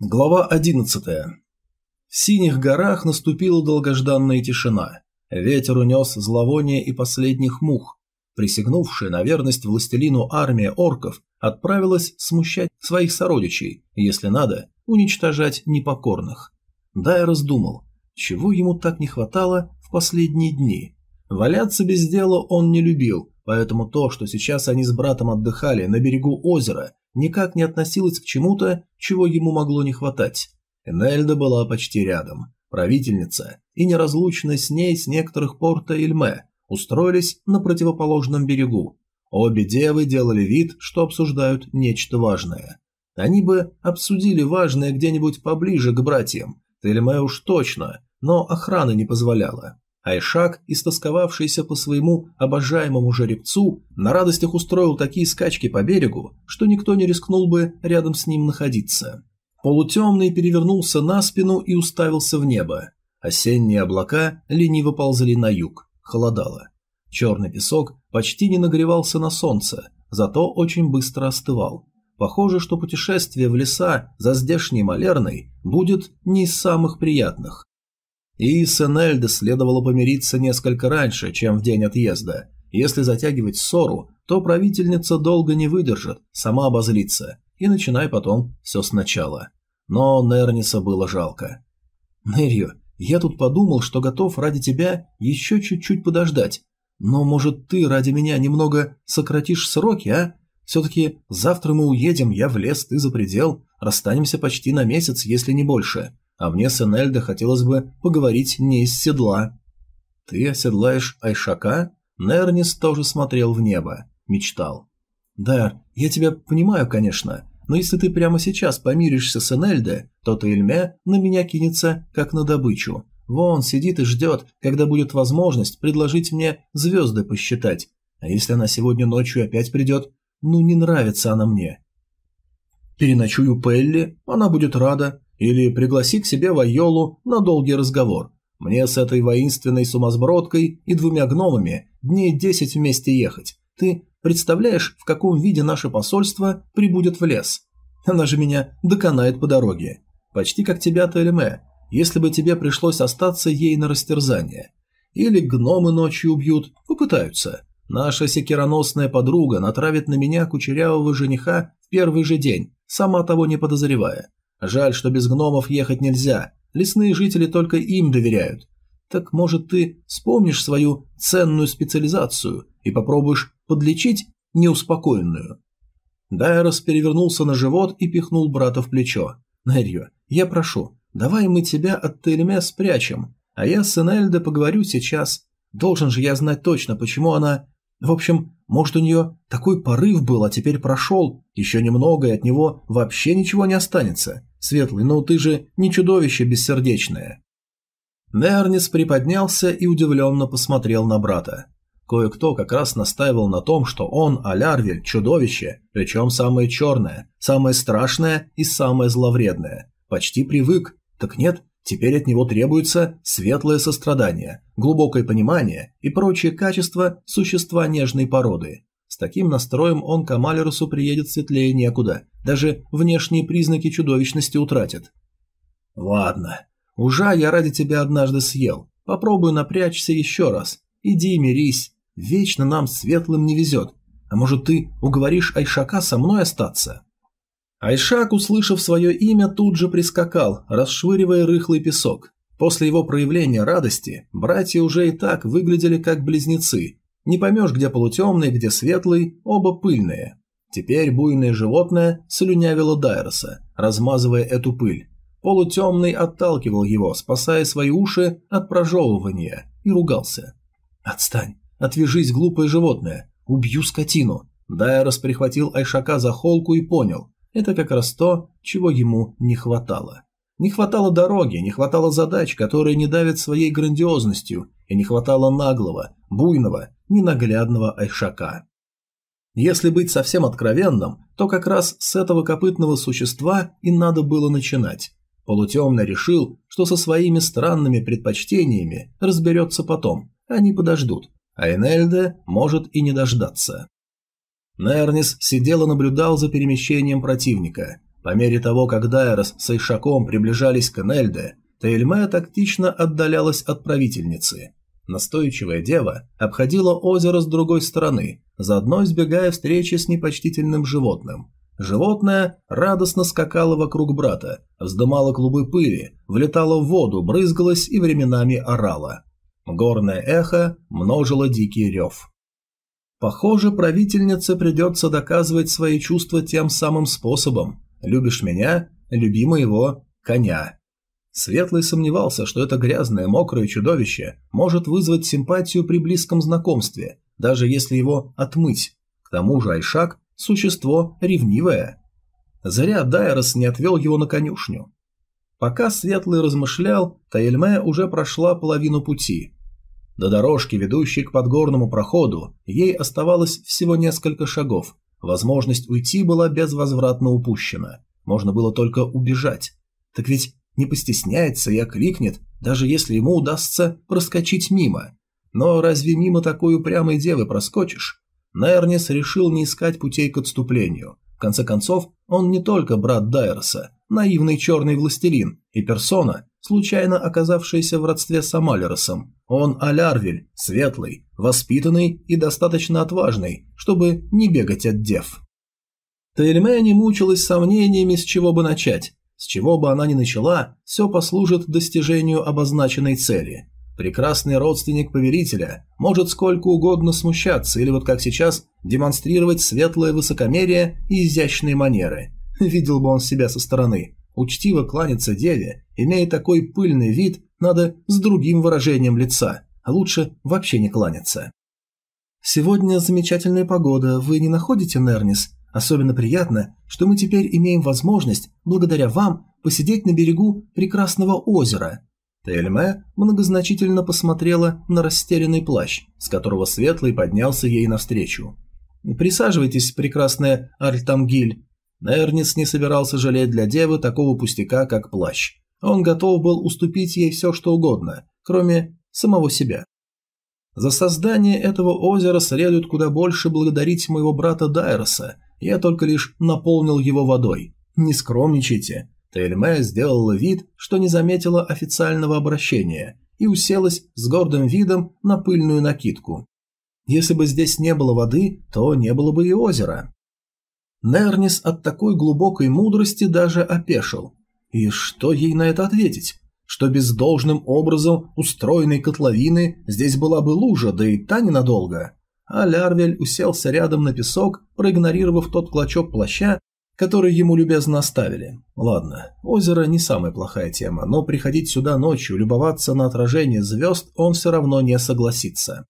Глава 11. В синих горах наступила долгожданная тишина. Ветер унес зловоние и последних мух. Присягнувшая на верность властелину армия орков отправилась смущать своих сородичей, если надо, уничтожать непокорных. Да, я раздумал, чего ему так не хватало в последние дни. Валяться без дела он не любил, поэтому то, что сейчас они с братом отдыхали на берегу озера, никак не относилось к чему-то, чего ему могло не хватать. Энельда была почти рядом. Правительница и неразлучная с ней с некоторых порта Ильме устроились на противоположном берегу. Обе девы делали вид, что обсуждают нечто важное. Они бы обсудили важное где-нибудь поближе к братьям, Тельме уж точно, но охрана не позволяла. Айшак, истосковавшийся по своему обожаемому жеребцу, на радостях устроил такие скачки по берегу, что никто не рискнул бы рядом с ним находиться. Полутемный перевернулся на спину и уставился в небо. Осенние облака лениво ползали на юг, холодало. Черный песок почти не нагревался на солнце, зато очень быстро остывал. Похоже, что путешествие в леса за здешней малерной будет не из самых приятных. И с Энельдо следовало помириться несколько раньше, чем в день отъезда. Если затягивать ссору, то правительница долго не выдержит, сама обозлится, и начинай потом все сначала. Но Нерниса было жалко. «Нерью, я тут подумал, что готов ради тебя еще чуть-чуть подождать. Но, может, ты ради меня немного сократишь сроки, а? Все-таки завтра мы уедем, я в лес, ты за предел, расстанемся почти на месяц, если не больше. А мне с Энельдо хотелось бы поговорить не из седла. Ты оседлаешь Айшака? Нернис тоже смотрел в небо. Мечтал. Да, я тебя понимаю, конечно, но если ты прямо сейчас помиришься с Энельдо, то Тельме на меня кинется, как на добычу. Вон сидит и ждет, когда будет возможность предложить мне звезды посчитать. А если она сегодня ночью опять придет? Ну, не нравится она мне. Переночую Пелли, она будет рада. Или пригласи к себе Вайолу на долгий разговор. Мне с этой воинственной сумасбродкой и двумя гномами дней десять вместе ехать. Ты представляешь, в каком виде наше посольство прибудет в лес? Она же меня доконает по дороге. Почти как тебя, Телеме, если бы тебе пришлось остаться ей на растерзание. Или гномы ночью убьют, попытаются. Наша секироносная подруга натравит на меня кучерявого жениха в первый же день, сама того не подозревая. Жаль, что без гномов ехать нельзя. Лесные жители только им доверяют. Так может ты вспомнишь свою ценную специализацию и попробуешь подлечить неуспокоенную?» Дайрос перевернулся на живот и пихнул брата в плечо. «Нерью, я прошу, давай мы тебя от Тельме спрячем, а я с Энельдо поговорю сейчас. Должен же я знать точно, почему она в общем, может у нее такой порыв был, а теперь прошел, еще немного и от него вообще ничего не останется. Светлый, ну ты же не чудовище бессердечное. Нернис приподнялся и удивленно посмотрел на брата. Кое-кто как раз настаивал на том, что он, Алярвель, чудовище, причем самое черное, самое страшное и самое зловредное. Почти привык. Так нет, Теперь от него требуется светлое сострадание, глубокое понимание и прочие качества существа нежной породы. Таким настроем он к Амалерусу приедет светлее некуда, даже внешние признаки чудовищности утратит. «Ладно, ужа я ради тебя однажды съел. Попробую напрячься еще раз. Иди мирись. Вечно нам светлым не везет. А может ты уговоришь Айшака со мной остаться?» Айшак, услышав свое имя, тут же прискакал, расшвыривая рыхлый песок. После его проявления радости братья уже и так выглядели как близнецы. Не поймешь, где полутемный, где светлый, оба пыльные. Теперь буйное животное слюнявило Дайроса, размазывая эту пыль. Полутемный отталкивал его, спасая свои уши от прожевывания, и ругался. «Отстань! Отвяжись, глупое животное! Убью скотину!» Дайрос прихватил Айшака за холку и понял. Это как раз то, чего ему не хватало. Не хватало дороги, не хватало задач, которые не давят своей грандиозностью, и не хватало наглого, буйного, ненаглядного Айшака. Если быть совсем откровенным, то как раз с этого копытного существа и надо было начинать. Полутемно решил, что со своими странными предпочтениями разберется потом, они подождут, а Энельде может и не дождаться. Нернис сидел и наблюдал за перемещением противника. По мере того, как Дайрос с Ишаком приближались к Нельде, Тейльме тактично отдалялась от правительницы. Настойчивая дева обходила озеро с другой стороны, заодно избегая встречи с непочтительным животным. Животное радостно скакало вокруг брата, вздымало клубы пыли, влетало в воду, брызгалось и временами орало. Горное эхо множило дикий рев. Похоже, правительнице придется доказывать свои чувства тем самым способом. «Любишь меня? Люби моего коня». Светлый сомневался, что это грязное, мокрое чудовище может вызвать симпатию при близком знакомстве, даже если его отмыть. К тому же Айшак – существо ревнивое. Зря Дайрос не отвел его на конюшню. Пока Светлый размышлял, Таэльме уже прошла половину пути. До дорожки, ведущей к подгорному проходу, ей оставалось всего несколько шагов. Возможность уйти была безвозвратно упущена. Можно было только убежать. Так ведь не постесняется и окликнет, даже если ему удастся проскочить мимо. Но разве мимо такой упрямой девы проскочишь? Нернис решил не искать путей к отступлению. В конце концов, он не только брат Дайерса, наивный черный властелин и персона, случайно оказавшаяся в родстве с Амалеросом. Он Алярвель, светлый, воспитанный и достаточно отважный, чтобы не бегать от дев. Тельме не мучилась сомнениями, с чего бы начать. С чего бы она ни начала, все послужит достижению обозначенной цели. Прекрасный родственник повелителя может сколько угодно смущаться или вот как сейчас демонстрировать светлое высокомерие и изящные манеры. Видел бы он себя со стороны. Учтиво кланяться деве, имея такой пыльный вид, надо с другим выражением лица, а лучше вообще не кланяться. «Сегодня замечательная погода, вы не находите, Нернис?» Особенно приятно, что мы теперь имеем возможность, благодаря вам, посидеть на берегу прекрасного озера». Тельме многозначительно посмотрела на растерянный плащ, с которого Светлый поднялся ей навстречу. «Присаживайтесь, прекрасная Альтамгиль». Нернис не собирался жалеть для девы такого пустяка, как плащ. Он готов был уступить ей все, что угодно, кроме самого себя. За создание этого озера следует куда больше благодарить моего брата Дайроса, я только лишь наполнил его водой. Не скромничайте. Тельме сделала вид, что не заметила официального обращения и уселась с гордым видом на пыльную накидку. Если бы здесь не было воды, то не было бы и озера. Нернис от такой глубокой мудрости даже опешил. И что ей на это ответить? Что без должным образом устроенной котловины здесь была бы лужа, да и та ненадолго а Лярвель уселся рядом на песок, проигнорировав тот клочок плаща, который ему любезно оставили. Ладно, озеро не самая плохая тема, но приходить сюда ночью, любоваться на отражение звезд он все равно не согласится.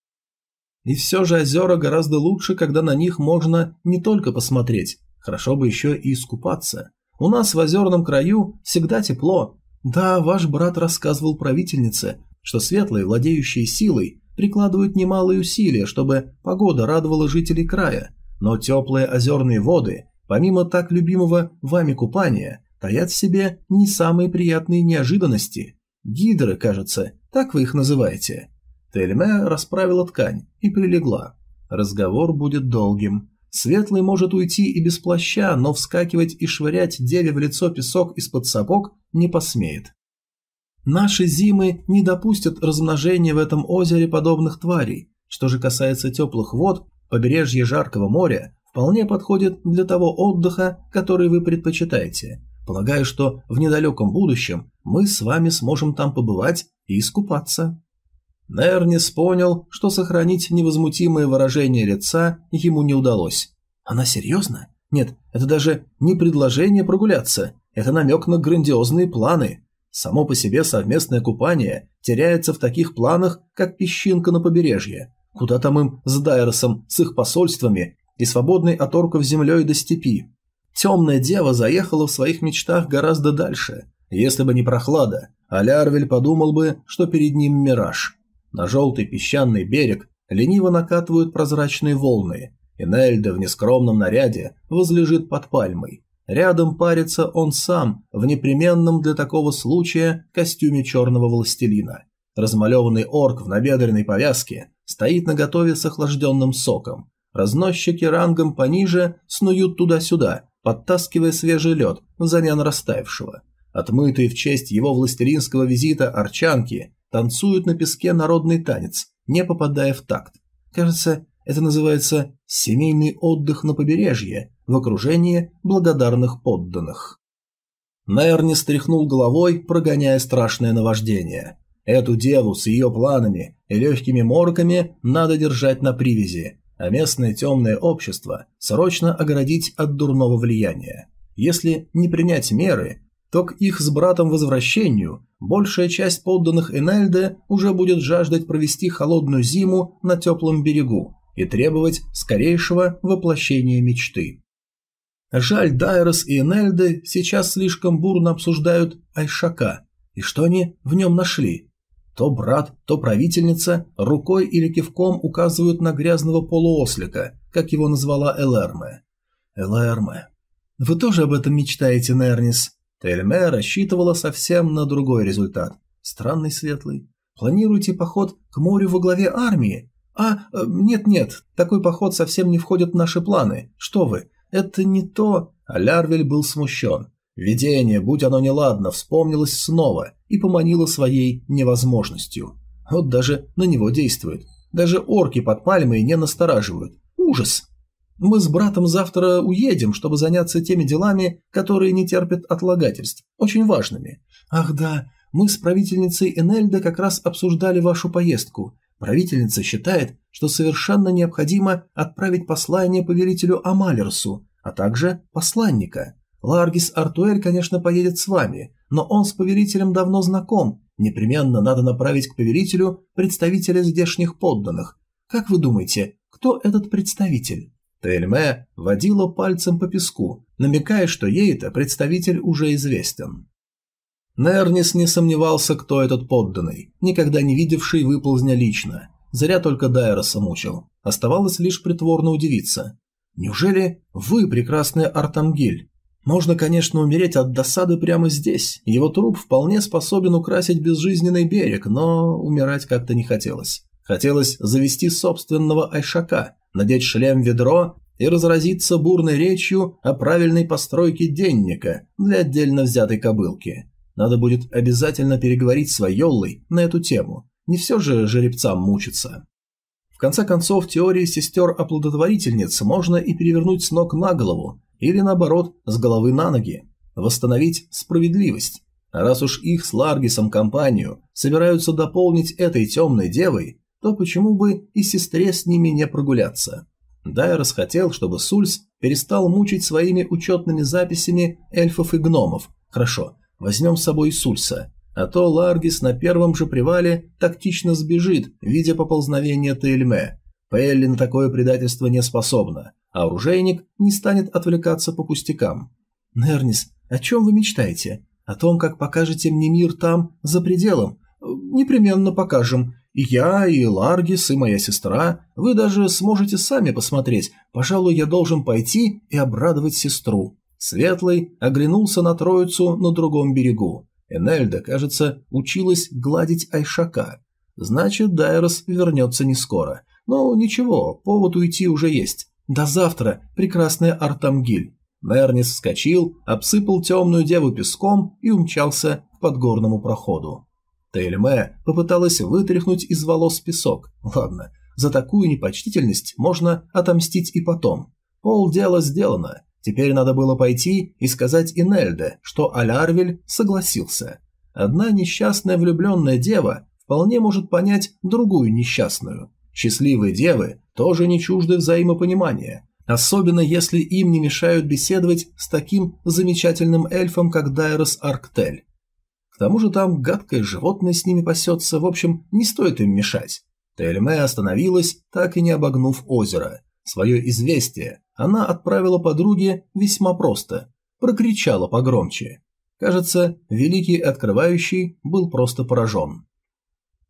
И все же озера гораздо лучше, когда на них можно не только посмотреть, хорошо бы еще и искупаться. У нас в озерном краю всегда тепло. Да, ваш брат рассказывал правительнице, что светлые, владеющие силой, прикладывают немалые усилия, чтобы погода радовала жителей края, но теплые озерные воды, помимо так любимого вами купания, таят в себе не самые приятные неожиданности. Гидры, кажется, так вы их называете. Тельме расправила ткань и прилегла. Разговор будет долгим. Светлый может уйти и без плаща, но вскакивать и швырять деве в лицо песок из-под сапог не посмеет. Наши зимы не допустят размножения в этом озере подобных тварей. Что же касается теплых вод, побережье жаркого моря вполне подходит для того отдыха, который вы предпочитаете. Полагаю, что в недалеком будущем мы с вами сможем там побывать и искупаться». Нернис понял, что сохранить невозмутимое выражение лица ему не удалось. «Она серьезно? Нет, это даже не предложение прогуляться, это намек на грандиозные планы. Само по себе совместное купание теряется в таких планах, как песчинка на побережье. Куда там им с Дайросом, с их посольствами и свободной от орков землей до степи? Темная дева заехала в своих мечтах гораздо дальше. Если бы не прохлада, Алярвель подумал бы, что перед ним мираж. На желтый песчаный берег лениво накатывают прозрачные волны, и Нельда в нескромном наряде возлежит под пальмой. Рядом парится он сам в непременном для такого случая костюме черного властелина. Размалеванный орк в набедренной повязке стоит наготове с охлажденным соком. Разносчики рангом пониже снуют туда-сюда, подтаскивая свежий лед взамен растаявшего. Отмытые в честь его властелинского визита арчанки танцуют на песке народный танец, не попадая в такт. Кажется, это называется «семейный отдых на побережье» в окружении благодарных подданных. Нерни стряхнул головой, прогоняя страшное наваждение. Эту деву с ее планами и легкими морками надо держать на привязи, а местное темное общество срочно оградить от дурного влияния. Если не принять меры, то к их с братом возвращению большая часть подданных Энельде уже будет жаждать провести холодную зиму на теплом берегу и требовать скорейшего воплощения мечты. Жаль, Дайрос и Энельде сейчас слишком бурно обсуждают Айшака, и что они в нем нашли – то брат, то правительница рукой или кивком указывают на грязного полуослика, как его назвала Элэрме. Элэрме. Вы тоже об этом мечтаете, Нернис? Тельме рассчитывала совсем на другой результат. Странный светлый. Планируете поход к морю во главе армии? А, э, нет-нет, такой поход совсем не входит в наши планы. Что вы, это не то... А Лярвель был смущен. Видение, будь оно неладно, вспомнилось снова и поманило своей невозможностью. Вот даже на него действует. Даже орки под пальмой не настораживают. Ужас! Мы с братом завтра уедем, чтобы заняться теми делами, которые не терпят отлагательств, очень важными. Ах да, мы с правительницей Энельда как раз обсуждали вашу поездку. Правительница считает, что совершенно необходимо отправить послание повелителю Амалерсу, а также посланника. Ларгис Артуэль, конечно, поедет с вами, но он с повелителем давно знаком. Непременно надо направить к повелителю представителя здешних подданных. Как вы думаете, кто этот представитель? Тельме водила пальцем по песку, намекая, что ей-то представитель уже известен. Нернис не сомневался, кто этот подданный, никогда не видевший выползня лично. Зря только Дайроса мучил. Оставалось лишь притворно удивиться. «Неужели вы, прекрасный Артамгиль?» Можно, конечно, умереть от досады прямо здесь. Его труп вполне способен украсить безжизненный берег, но умирать как-то не хотелось. Хотелось завести собственного айшака, надеть шлем-ведро и разразиться бурной речью о правильной постройке денника для отдельно взятой кобылки. Надо будет обязательно переговорить с Вайоллой на эту тему. Не все же жеребцам мучиться. В конце концов, теории сестер-оплодотворительниц можно и перевернуть с ног на голову, или наоборот, с головы на ноги. Восстановить справедливость. Раз уж их с Ларгисом компанию собираются дополнить этой темной девой, то почему бы и сестре с ними не прогуляться? Дайрос хотел, чтобы Сульс перестал мучить своими учетными записями эльфов и гномов. Хорошо, возьмем с собой Сульса. А то Ларгис на первом же привале тактично сбежит, видя поползновение Тейльме. Пелли на такое предательство не способна а оружейник не станет отвлекаться по пустякам. «Нернис, о чем вы мечтаете? О том, как покажете мне мир там, за пределом? Непременно покажем. И я, и Ларгис, и моя сестра. Вы даже сможете сами посмотреть. Пожалуй, я должен пойти и обрадовать сестру». Светлый оглянулся на троицу на другом берегу. Энельда, кажется, училась гладить Айшака. Значит, Дайрос вернется не скоро. Но ничего, повод уйти уже есть. «До завтра, прекрасная Артамгиль!» Нернис вскочил, обсыпал темную деву песком и умчался к подгорному проходу. Тейльме попыталась вытряхнуть из волос песок. Ладно, за такую непочтительность можно отомстить и потом. Пол дела сделано. Теперь надо было пойти и сказать Инельде, что Алярвель согласился. Одна несчастная влюбленная дева вполне может понять другую несчастную. Счастливые девы тоже не чужды взаимопонимания, особенно если им не мешают беседовать с таким замечательным эльфом, как Дайрос Арктель. К тому же там гадкое животное с ними пасется, в общем, не стоит им мешать. Тельме остановилась, так и не обогнув озеро. Свое известие она отправила подруге весьма просто, прокричала погромче. Кажется, Великий Открывающий был просто поражен.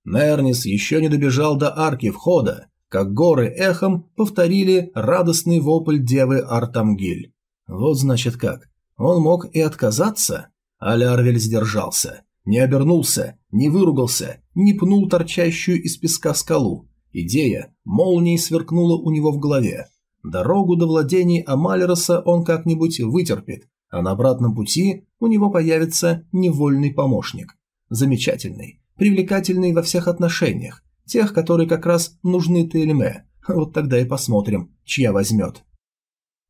Нернис еще не добежал до арки входа, как горы эхом повторили радостный вопль девы Артамгиль. Вот значит как. Он мог и отказаться? Алярвель сдержался. Не обернулся, не выругался, не пнул торчащую из песка скалу. Идея молнией сверкнула у него в голове. Дорогу до владений Амалероса он как-нибудь вытерпит, а на обратном пути у него появится невольный помощник. Замечательный, привлекательный во всех отношениях, тех, которые как раз нужны Тельме. Вот тогда и посмотрим, чья возьмет.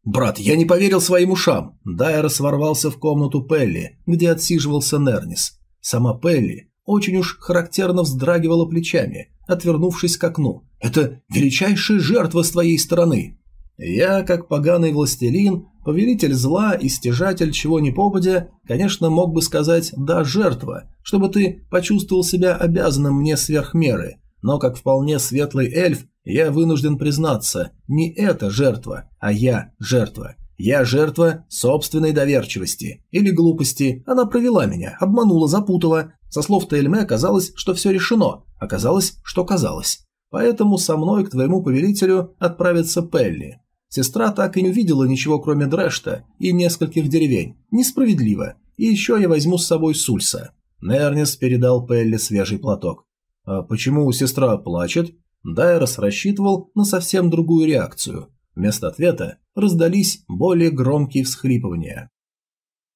«Брат, я не поверил своим ушам!» Дайрос ворвался в комнату Пелли, где отсиживался Нернис. Сама Пелли очень уж характерно вздрагивала плечами, отвернувшись к окну. «Это величайшая жертва с твоей стороны!» Я, как поганый властелин, повелитель зла и стяжатель чего ни попадя, конечно, мог бы сказать «да, жертва», чтобы ты почувствовал себя обязанным мне сверх меры, но как вполне светлый эльф, я вынужден признаться, не это жертва, а я жертва. Я жертва собственной доверчивости или глупости. Она провела меня, обманула, запутала. Со слов Тельме казалось, что все решено. Оказалось, что казалось. Поэтому со мной к твоему повелителю отправится Пелли. Сестра так и не увидела ничего, кроме Дрэшта и нескольких деревень. Несправедливо. И еще я возьму с собой Сульса. Нернис передал Пелли свежий платок. «А почему сестра плачет?» Дайрос рассчитывал на совсем другую реакцию. Вместо ответа раздались более громкие всхлипывания.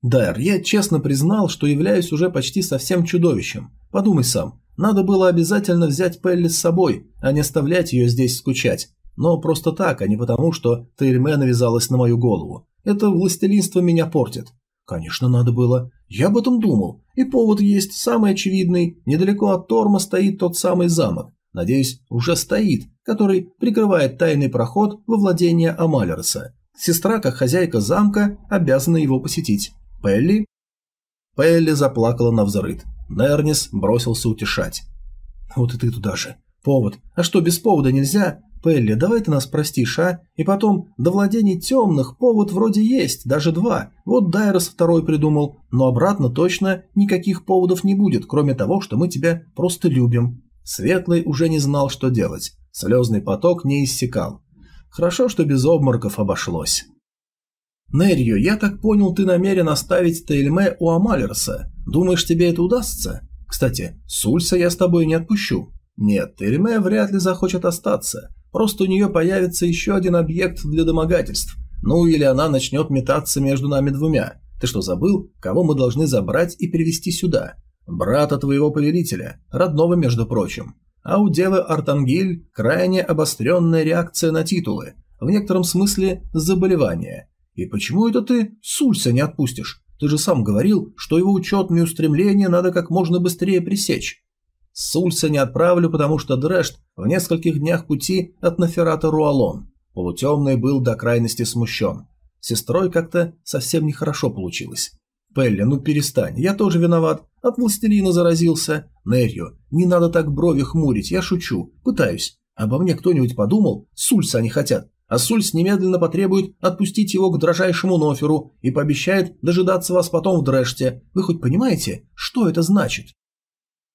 «Дайр, я честно признал, что являюсь уже почти совсем чудовищем. Подумай сам, надо было обязательно взять Пелли с собой, а не оставлять ее здесь скучать. Но просто так, а не потому, что Тейрме навязалась на мою голову. Это властелинство меня портит. Конечно, надо было. Я об этом думал. И повод есть самый очевидный. Недалеко от Торма стоит тот самый замок. Надеюсь, уже стоит, который прикрывает тайный проход во владение Амалерса. Сестра, как хозяйка замка, обязана его посетить. Пелли? Пелли заплакала на взрыд. Нернис бросился утешать. Вот и ты туда же. Повод. А что, без повода нельзя? «Пелли, давай ты нас простишь, а? И потом, до владений темных повод вроде есть, даже два. Вот Дайрос второй придумал, но обратно точно никаких поводов не будет, кроме того, что мы тебя просто любим». Светлый уже не знал, что делать. Слезный поток не иссякал. Хорошо, что без обмороков обошлось. «Нерью, я так понял, ты намерен оставить Тейльме у Амалерса. Думаешь, тебе это удастся? Кстати, Сульса я с тобой не отпущу». «Нет, Тейльме вряд ли захочет остаться. Просто у нее появится еще один объект для домогательств. Ну или она начнет метаться между нами двумя. Ты что, забыл, кого мы должны забрать и привести сюда? Брата твоего повелителя, родного, между прочим. А у девы Артангиль крайне обостренная реакция на титулы, в некотором смысле заболевание. И почему это ты Сульса не отпустишь? Ты же сам говорил, что его учетные устремления надо как можно быстрее пресечь. Сульса не отправлю, потому что Дрэшт в нескольких днях пути от Наферата Руалон. Полутемный был до крайности смущен. Сестрой как-то совсем нехорошо получилось. «Пелли, ну перестань, я тоже виноват. От властелина заразился. Нерью, не надо так брови хмурить, я шучу. Пытаюсь. Обо мне кто-нибудь подумал? Сульса они хотят. А Сульс немедленно потребует отпустить его к дрожайшему Ноферу и пообещает дожидаться вас потом в Дрэште. Вы хоть понимаете, что это значит?»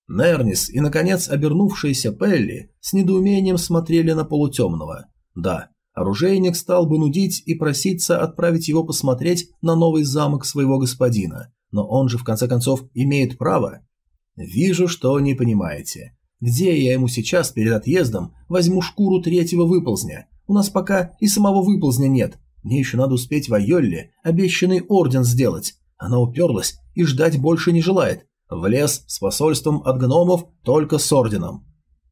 Нернис и, наконец, обернувшаяся Пелли с недоумением смотрели на полутемного. Да, оружейник стал бы нудить и проситься отправить его посмотреть на новый замок своего господина, но он же, в конце концов, имеет право. Вижу, что не понимаете. Где я ему сейчас перед отъездом возьму шкуру третьего выползня? У нас пока и самого выползня нет. Мне еще надо успеть в Айолле обещанный орден сделать. Она уперлась и ждать больше не желает. В лес с посольством от гномов только с орденом.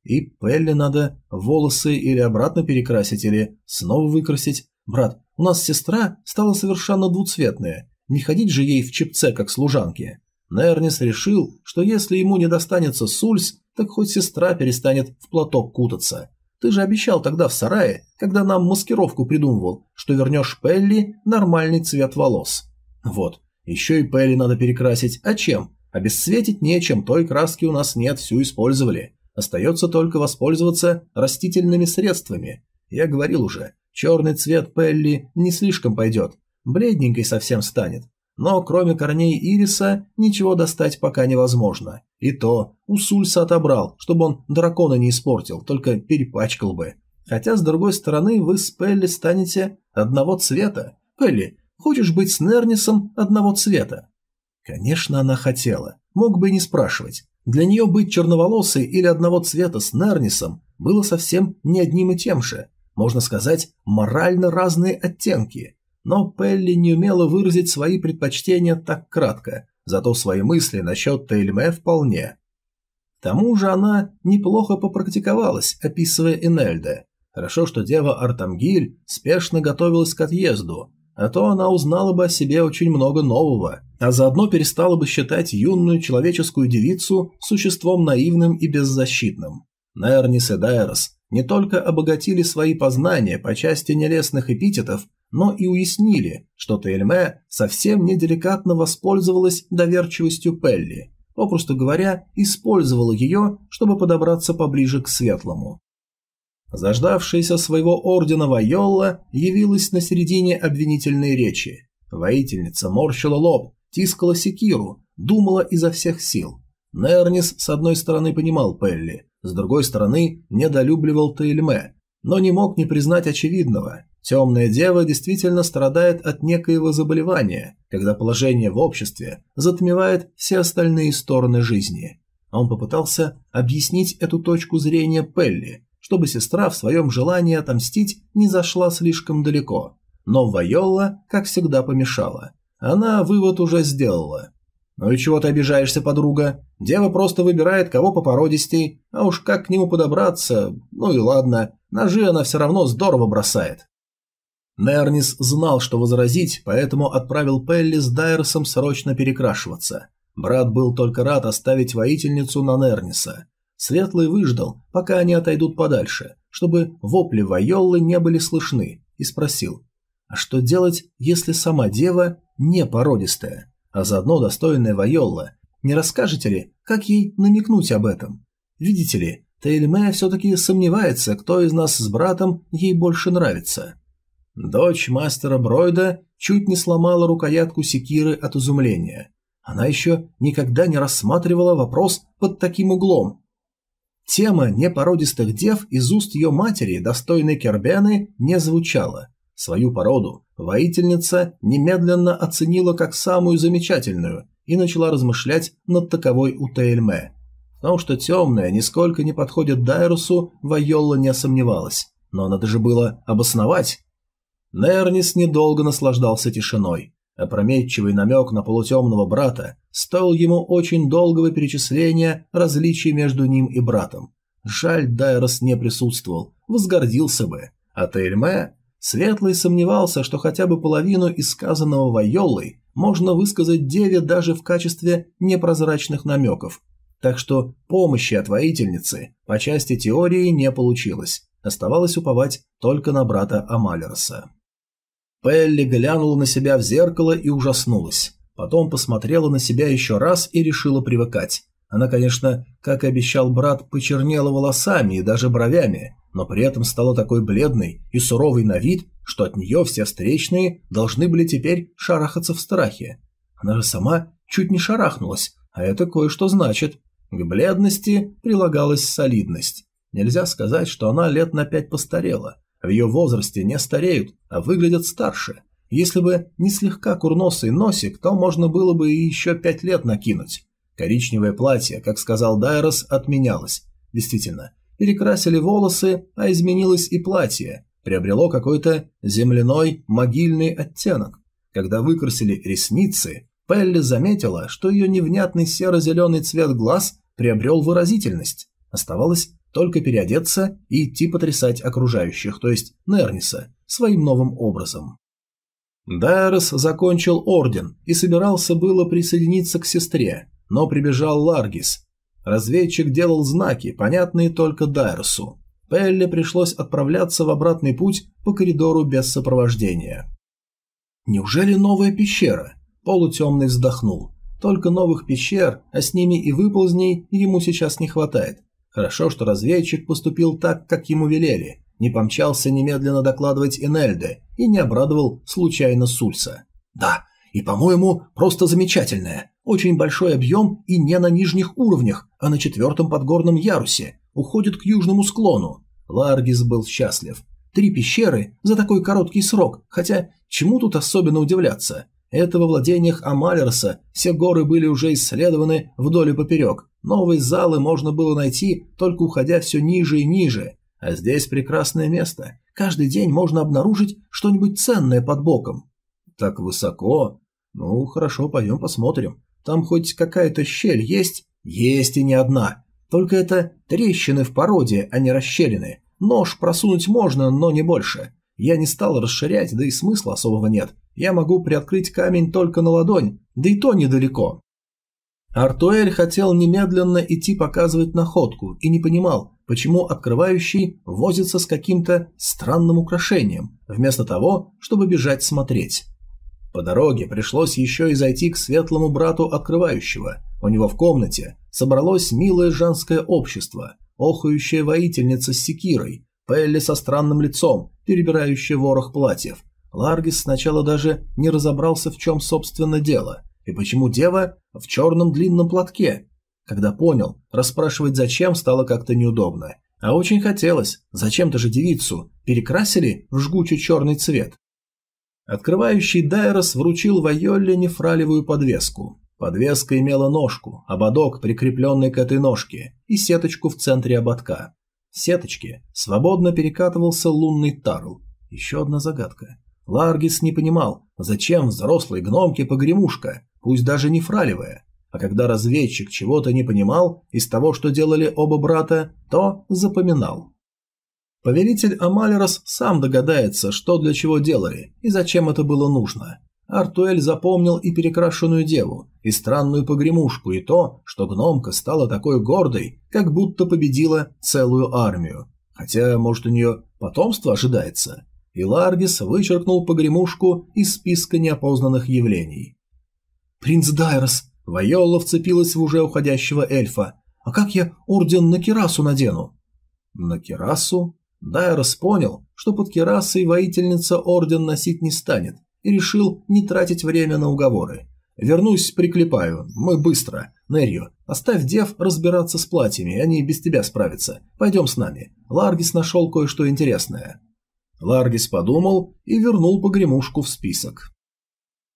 И Пелли надо волосы или обратно перекрасить, или снова выкрасить. Брат, у нас сестра стала совершенно двуцветная. Не ходить же ей в чепце, как служанке. Нернис решил, что если ему не достанется Сульс, так хоть сестра перестанет в платок кутаться. Ты же обещал тогда в сарае, когда нам маскировку придумывал, что вернешь Пелли нормальный цвет волос. Вот, еще и Пелли надо перекрасить. А чем? Обесцветить нечем, той краски у нас нет, всю использовали. Остается только воспользоваться растительными средствами. Я говорил уже, черный цвет Пелли не слишком пойдет, бледненькой совсем станет. Но кроме корней ириса ничего достать пока невозможно. И то у Сульса отобрал, чтобы он дракона не испортил, только перепачкал бы. Хотя, с другой стороны, вы с Пелли станете одного цвета. Пелли, хочешь быть с Нернисом одного цвета? Конечно, она хотела. Мог бы и не спрашивать. Для нее быть черноволосой или одного цвета с Нернисом было совсем не одним и тем же. можно сказать, морально разные оттенки. Но Пелли не умела выразить свои предпочтения так кратко, зато свои мысли насчет Тейльме вполне. К тому же она неплохо попрактиковалась, описывая Энельде. Хорошо, что дева Артамгиль спешно готовилась к отъезду, а то она узнала бы о себе очень много нового, а заодно перестала бы считать юную человеческую девицу существом наивным и беззащитным. Нернис и Дайрос не только обогатили свои познания по части нелестных эпитетов, но и уяснили, что Тельме совсем неделикатно воспользовалась доверчивостью Пелли, попросту говоря, использовала ее, чтобы подобраться поближе к светлому. Заждавшаяся своего ордена Вайолла явилась на середине обвинительной речи. Воительница морщила лоб, тискала секиру, думала изо всех сил. Нернис с одной стороны понимал Пелли, с другой стороны недолюбливал Тейльме, но не мог не признать очевидного. Темная дева действительно страдает от некоего заболевания, когда положение в обществе затмевает все остальные стороны жизни. Он попытался объяснить эту точку зрения Пелли, чтобы сестра в своем желании отомстить не зашла слишком далеко. Но Вайолла, как всегда, помешала. Она вывод уже сделала. «Ну и чего ты обижаешься, подруга? Дева просто выбирает, кого по породистей, а уж как к нему подобраться, ну и ладно, ножи она все равно здорово бросает». Нернис знал, что возразить, поэтому отправил Пелли с Дайерсом срочно перекрашиваться. Брат был только рад оставить воительницу на Нерниса. Светлый выждал, пока они отойдут подальше, чтобы вопли Вайоллы не были слышны, и спросил, а что делать, если сама дева не породистая, а заодно достойная Вайолла? Не расскажете ли, как ей намекнуть об этом? Видите ли, Тейльме все-таки сомневается, кто из нас с братом ей больше нравится. Дочь мастера Бройда чуть не сломала рукоятку секиры от изумления. Она еще никогда не рассматривала вопрос под таким углом, Тема непородистых дев из уст ее матери, достойной Кербены, не звучала. Свою породу воительница немедленно оценила как самую замечательную и начала размышлять над таковой у Тейльме. В том, что темная нисколько не подходит Дайрусу, Вайолла не сомневалась. Но надо же было обосновать. Нернис недолго наслаждался тишиной. Опрометчивый намек на полутемного брата стоил ему очень долгого перечисления различий между ним и братом. Жаль, Дайрос не присутствовал, возгордился бы. А Тельме Светлый сомневался, что хотя бы половину из сказанного Вайолой можно высказать Деве даже в качестве непрозрачных намеков. Так что помощи от воительницы по части теории не получилось. Оставалось уповать только на брата Амалерса. Пелли глянула на себя в зеркало и ужаснулась. Потом посмотрела на себя еще раз и решила привыкать. Она, конечно, как и обещал брат, почернела волосами и даже бровями, но при этом стала такой бледной и суровой на вид, что от нее все встречные должны были теперь шарахаться в страхе. Она же сама чуть не шарахнулась, а это кое-что значит. К бледности прилагалась солидность. Нельзя сказать, что она лет на пять постарела, в ее возрасте не стареют, а выглядят старше. Если бы не слегка курносый носик, то можно было бы и еще пять лет накинуть. Коричневое платье, как сказал Дайрос, отменялось. Действительно, перекрасили волосы, а изменилось и платье. Приобрело какой-то земляной могильный оттенок. Когда выкрасили ресницы, Пелли заметила, что ее невнятный серо-зеленый цвет глаз приобрел выразительность. Оставалось только переодеться и идти потрясать окружающих, то есть Нерниса, своим новым образом. Дайрос закончил орден и собирался было присоединиться к сестре, но прибежал Ларгис. Разведчик делал знаки, понятные только Дайросу. Пелле пришлось отправляться в обратный путь по коридору без сопровождения. «Неужели новая пещера?» Полутемный вздохнул. Только новых пещер, а с ними и выползней ему сейчас не хватает. Хорошо, что разведчик поступил так, как ему велели, не помчался немедленно докладывать Энельде и не обрадовал случайно Сульса. «Да, и, по-моему, просто замечательное. Очень большой объем и не на нижних уровнях, а на четвертом подгорном ярусе. Уходит к южному склону». Ларгис был счастлив. Три пещеры за такой короткий срок, хотя чему тут особенно удивляться? Это во владениях Амалерса все горы были уже исследованы вдоль и поперек. Новые залы можно было найти, только уходя все ниже и ниже. А здесь прекрасное место. Каждый день можно обнаружить что-нибудь ценное под боком. Так высоко? Ну, хорошо, пойдем посмотрим. Там хоть какая-то щель есть? Есть и не одна. Только это трещины в породе, а не расщелины. Нож просунуть можно, но не больше. Я не стал расширять, да и смысла особого нет. Я могу приоткрыть камень только на ладонь, да и то недалеко. Артуэль хотел немедленно идти показывать находку и не понимал, почему открывающий возится с каким-то странным украшением, вместо того, чтобы бежать смотреть. По дороге пришлось еще и зайти к светлому брату открывающего. У него в комнате собралось милое женское общество, охающая воительница с секирой, Пелли со странным лицом, перебирающая ворох платьев. Ларгис сначала даже не разобрался, в чем собственно дело, и почему дева в черном длинном платке. Когда понял, расспрашивать зачем стало как-то неудобно. А очень хотелось, зачем-то же девицу перекрасили в жгучий черный цвет. Открывающий Дайрос вручил Вайолле нефралевую подвеску. Подвеска имела ножку, ободок, прикрепленный к этой ножке, и сеточку в центре ободка. В сеточке свободно перекатывался лунный тарл. Еще одна загадка. Ларгис не понимал, зачем взрослой гномке погремушка, пусть даже не фралевая. А когда разведчик чего-то не понимал из того, что делали оба брата, то запоминал. Повелитель Амалерос сам догадается, что для чего делали и зачем это было нужно. Артуэль запомнил и перекрашенную деву, и странную погремушку, и то, что гномка стала такой гордой, как будто победила целую армию. Хотя, может, у нее потомство ожидается. И Ларгис вычеркнул погремушку из списка неопознанных явлений. «Принц Дайрос!» Вайола вцепилась в уже уходящего эльфа. «А как я орден на Кирасу надену?» «На Кирасу?» Дайрос понял, что под керасой воительница орден носить не станет, и решил не тратить время на уговоры. «Вернусь, приклепаю. Мы быстро. Нерью, оставь дев разбираться с платьями, они без тебя справятся. Пойдем с нами. Ларгис нашел кое-что интересное». Ларгис подумал и вернул погремушку в список.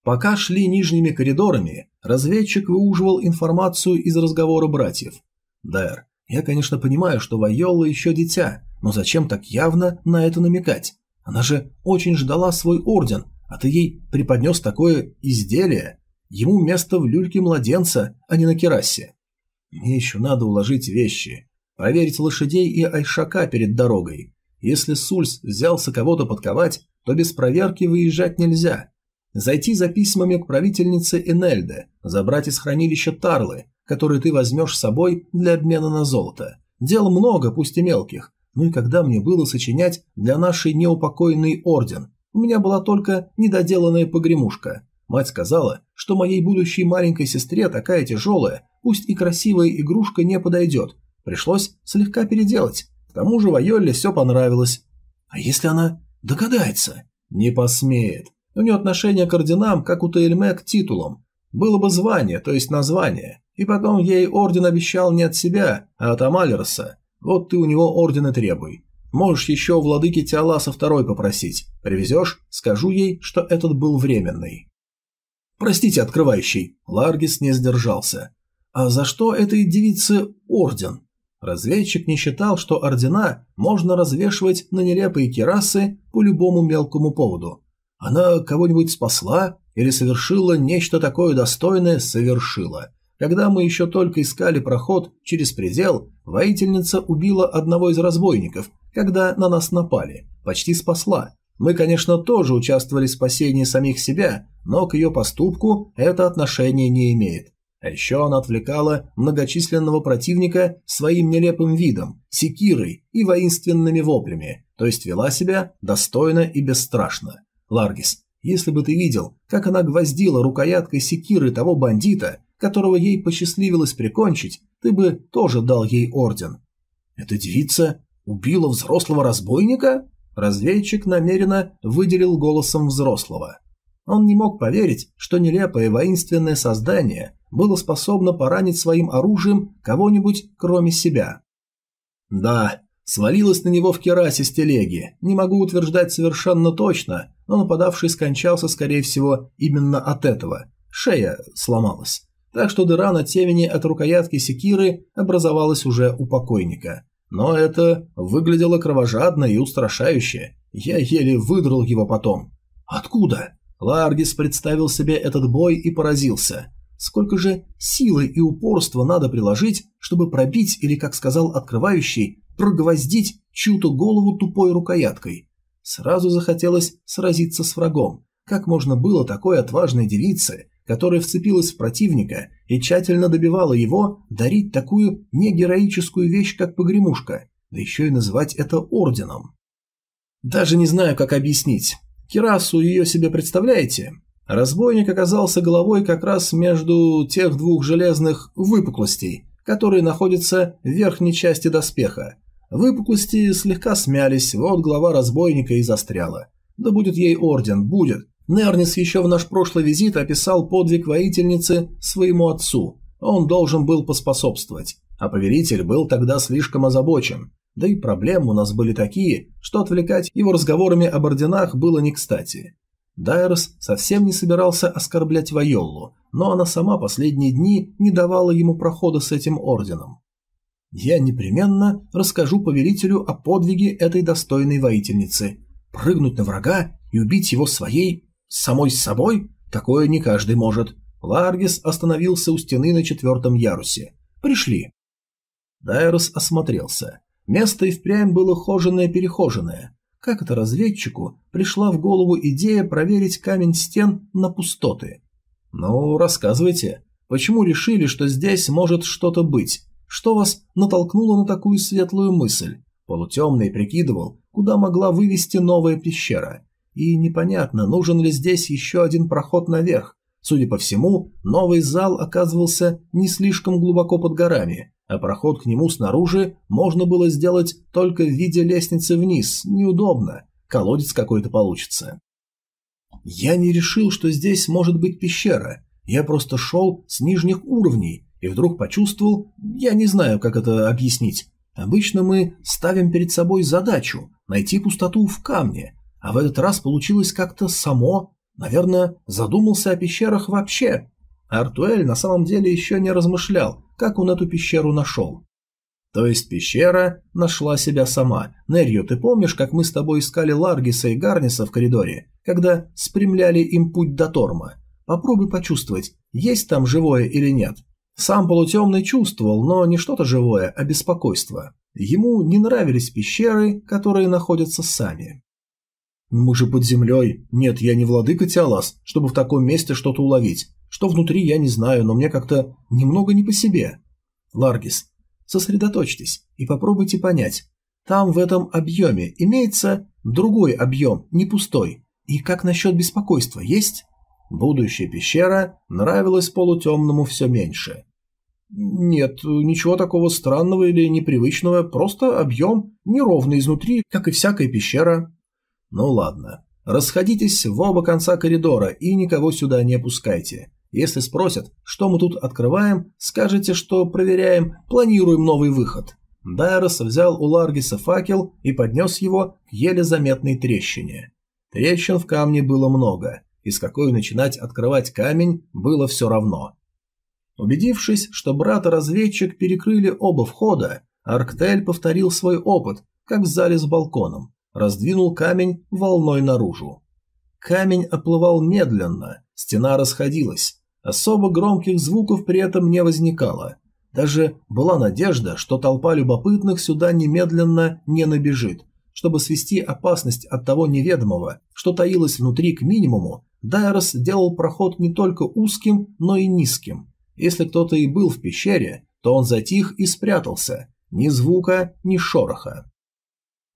Пока шли нижними коридорами, разведчик выуживал информацию из разговора братьев. «Дэр, я, конечно, понимаю, что Вайола еще дитя, но зачем так явно на это намекать? Она же очень ждала свой орден, а ты ей преподнес такое изделие. Ему место в люльке младенца, а не на керасе. Мне еще надо уложить вещи, проверить лошадей и айшака перед дорогой. Если Сульс взялся кого-то подковать, то без проверки выезжать нельзя. Зайти за письмами к правительнице Энельде, забрать из хранилища Тарлы, которые ты возьмешь с собой для обмена на золото. Дел много, пусть и мелких, ну и когда мне было сочинять для нашей неупокоенный орден? У меня была только недоделанная погремушка. Мать сказала, что моей будущей маленькой сестре такая тяжелая, пусть и красивая игрушка не подойдет. Пришлось слегка переделать. К тому же Вайоле все понравилось. А если она догадается? Не посмеет. У нее отношение к орденам, как у Таэльме к титулам. Было бы звание, то есть название. И потом ей орден обещал не от себя, а от Амалерса. Вот ты у него орден и требуй. Можешь еще у владыки Теоласа второй попросить. Привезешь, скажу ей, что этот был временный. Простите, открывающий. Ларгис не сдержался. А за что этой девице орден? Разведчик не считал, что ордена можно развешивать на нелепые керасы по любому мелкому поводу. Она кого-нибудь спасла или совершила нечто такое достойное совершила. Когда мы еще только искали проход через предел, воительница убила одного из разбойников, когда на нас напали, почти спасла. Мы, конечно, тоже участвовали в спасении самих себя, но к ее поступку это отношение не имеет. А еще она отвлекала многочисленного противника своим нелепым видом, секирой и воинственными воплями, то есть вела себя достойно и бесстрашно. Ларгис, если бы ты видел, как она гвоздила рукояткой секиры того бандита, которого ей посчастливилось прикончить, ты бы тоже дал ей орден. Эта девица убила взрослого разбойника? Разведчик намеренно выделил голосом взрослого. Он не мог поверить, что нелепое воинственное создание было способно поранить своим оружием кого-нибудь кроме себя. Да, свалилась на него в керасе с телеги. Не могу утверждать совершенно точно, но нападавший скончался, скорее всего, именно от этого. Шея сломалась так что дыра на темени от рукоятки секиры образовалась уже у покойника. Но это выглядело кровожадно и устрашающе. Я еле выдрал его потом. Откуда? Ларгис представил себе этот бой и поразился. Сколько же силы и упорства надо приложить, чтобы пробить или, как сказал открывающий, прогвоздить чью-то голову тупой рукояткой. Сразу захотелось сразиться с врагом. Как можно было такой отважной девице, которая вцепилась в противника и тщательно добивала его, дарить такую негероическую вещь, как погремушка, да еще и называть это орденом? Даже не знаю, как объяснить. Кирасу ее себе представляете? Разбойник оказался головой как раз между тех двух железных выпуклостей, которые находятся в верхней части доспеха. Выпуклости слегка смялись, вот голова разбойника и застряла. Да будет ей орден, будет. Нернис еще в наш прошлый визит описал подвиг воительницы своему отцу. Он должен был поспособствовать. А повелитель был тогда слишком озабочен. Да и проблемы у нас были такие, что отвлекать его разговорами об орденах было не кстати. Дайрос совсем не собирался оскорблять Вайоллу, но она сама последние дни не давала ему прохода с этим орденом. «Я непременно расскажу повелителю о подвиге этой достойной воительницы. Прыгнуть на врага и убить его своей... самой собой? Такое не каждый может». Ларгис остановился у стены на четвертом ярусе. «Пришли». Дайрос осмотрелся. Место и впрямь было хоженое-перехоженное. Как это разведчику пришла в голову идея проверить камень стен на пустоты? Ну, рассказывайте, почему решили, что здесь может что-то быть? Что вас натолкнуло на такую светлую мысль? Полутемный прикидывал, куда могла вывести новая пещера. И непонятно, нужен ли здесь еще один проход наверх. Судя по всему, новый зал оказывался не слишком глубоко под горами, а проход к нему снаружи можно было сделать только в виде лестницы вниз, неудобно, колодец какой-то получится. Я не решил, что здесь может быть пещера, я просто шел с нижних уровней и вдруг почувствовал, я не знаю, как это объяснить. Обычно мы ставим перед собой задачу – найти пустоту в камне, а в этот раз получилось как-то само, наверное, задумался о пещерах вообще. Артуэль на самом деле еще не размышлял, как он эту пещеру нашел. То есть пещера нашла себя сама. Нерью, ты помнишь, как мы с тобой искали Ларгиса и Гарниса в коридоре, когда спрямляли им путь до Торма? Попробуй почувствовать, есть там живое или нет. Сам полутемный чувствовал, но не что-то живое, а беспокойство. Ему не нравились пещеры, которые находятся сами. «Мы же под землей. Нет, я не владыка Тиалас, чтобы в таком месте что-то уловить. Что внутри, я не знаю, но мне как-то немного не по себе. Ларгис, сосредоточьтесь и попробуйте понять. Там в этом объеме имеется другой объем, не пустой. И как насчет беспокойства, есть? Будущая пещера нравилась полутемному все меньше. Нет, ничего такого странного или непривычного, просто объем неровный изнутри, как и всякая пещера. Ну ладно, расходитесь в оба конца коридора и никого сюда не пускайте. Если спросят, что мы тут открываем, скажете, что проверяем, планируем новый выход. Дайрос взял у Ларгиса факел и поднес его к еле заметной трещине. Трещин в камне было много, и с какой начинать открывать камень было все равно. Убедившись, что брат-разведчик перекрыли оба входа, Арктель повторил свой опыт, как в зале с балконом, раздвинул камень волной наружу. Камень оплывал медленно, стена расходилась, Особо громких звуков при этом не возникало. Даже была надежда, что толпа любопытных сюда немедленно не набежит. Чтобы свести опасность от того неведомого, что таилось внутри к минимуму, Дайрос делал проход не только узким, но и низким. Если кто-то и был в пещере, то он затих и спрятался. Ни звука, ни шороха.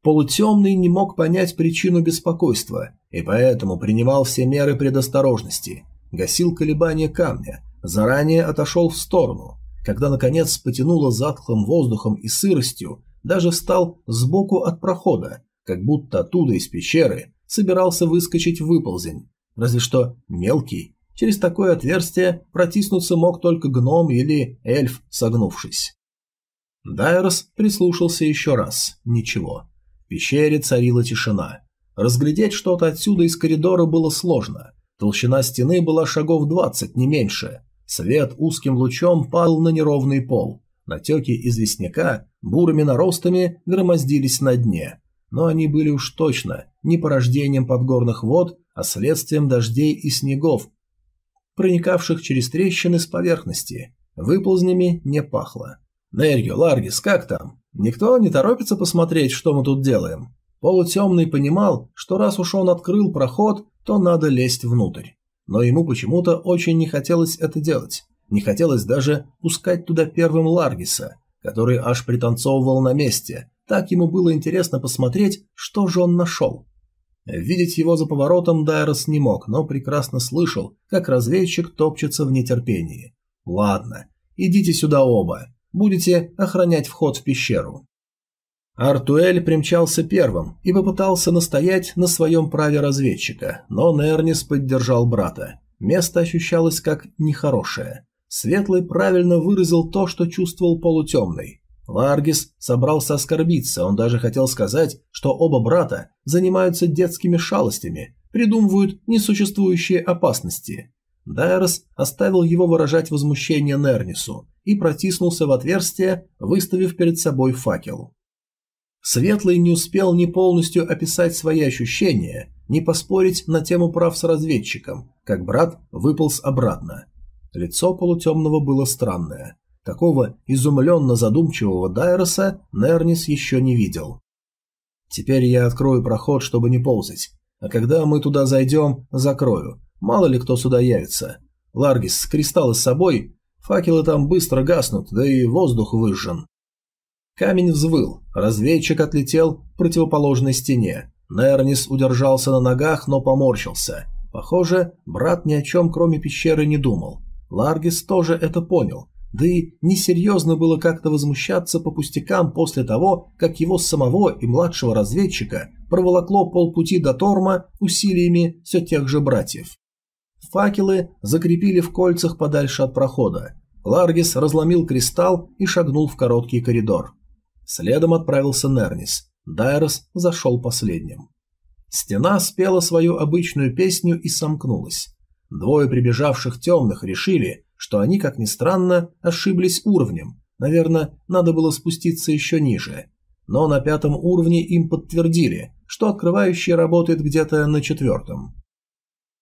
Полутемный не мог понять причину беспокойства, и поэтому принимал все меры предосторожности – гасил колебания камня, заранее отошел в сторону. Когда, наконец, потянуло затхлым воздухом и сыростью, даже встал сбоку от прохода, как будто оттуда из пещеры собирался выскочить выползень. Разве что мелкий. Через такое отверстие протиснуться мог только гном или эльф, согнувшись. Дайрос прислушался еще раз. Ничего. В пещере царила тишина. Разглядеть что-то отсюда из коридора было сложно. Толщина стены была шагов двадцать, не меньше. Свет узким лучом падал на неровный пол. Натеки известняка бурыми наростами громоздились на дне. но они были уж точно не порождением подгорных вод, а следствием дождей и снегов, проникавших через трещины с поверхности. Выползнями не пахло. «Нерью, Ларгис, как там? Никто не торопится посмотреть, что мы тут делаем?» Полутемный понимал, что раз уж он открыл проход, то надо лезть внутрь. Но ему почему-то очень не хотелось это делать. Не хотелось даже пускать туда первым Ларгиса, который аж пританцовывал на месте. Так ему было интересно посмотреть, что же он нашел. Видеть его за поворотом Дайрос не мог, но прекрасно слышал, как разведчик топчется в нетерпении. «Ладно, идите сюда оба. Будете охранять вход в пещеру». Артуэль примчался первым и попытался настоять на своем праве разведчика, но Нернис поддержал брата. Место ощущалось как нехорошее. Светлый правильно выразил то, что чувствовал полутемный. Ларгис собрался оскорбиться, он даже хотел сказать, что оба брата занимаются детскими шалостями, придумывают несуществующие опасности. Дайрос оставил его выражать возмущение Нернису и протиснулся в отверстие, выставив перед собой факел. Светлый не успел ни полностью описать свои ощущения, ни поспорить на тему прав с разведчиком, как брат выполз обратно. Лицо полутемного было странное. Такого изумленно задумчивого Дайроса Нернис еще не видел. «Теперь я открою проход, чтобы не ползать. А когда мы туда зайдем, закрою. Мало ли кто сюда явится. Ларгис, кристаллы с собой? Факелы там быстро гаснут, да и воздух выжжен». Камень взвыл, разведчик отлетел к противоположной стене. Нернис удержался на ногах, но поморщился. Похоже, брат ни о чем, кроме пещеры, не думал. Ларгис тоже это понял. Да и несерьезно было как-то возмущаться по пустякам после того, как его самого и младшего разведчика проволокло полпути до Торма усилиями все тех же братьев. Факелы закрепили в кольцах подальше от прохода. Ларгис разломил кристалл и шагнул в короткий коридор. Следом отправился Нернис. Дайрос зашел последним. Стена спела свою обычную песню и сомкнулась. Двое прибежавших темных решили, что они, как ни странно, ошиблись уровнем. Наверное, надо было спуститься еще ниже. Но на пятом уровне им подтвердили, что открывающий работает где-то на четвертом.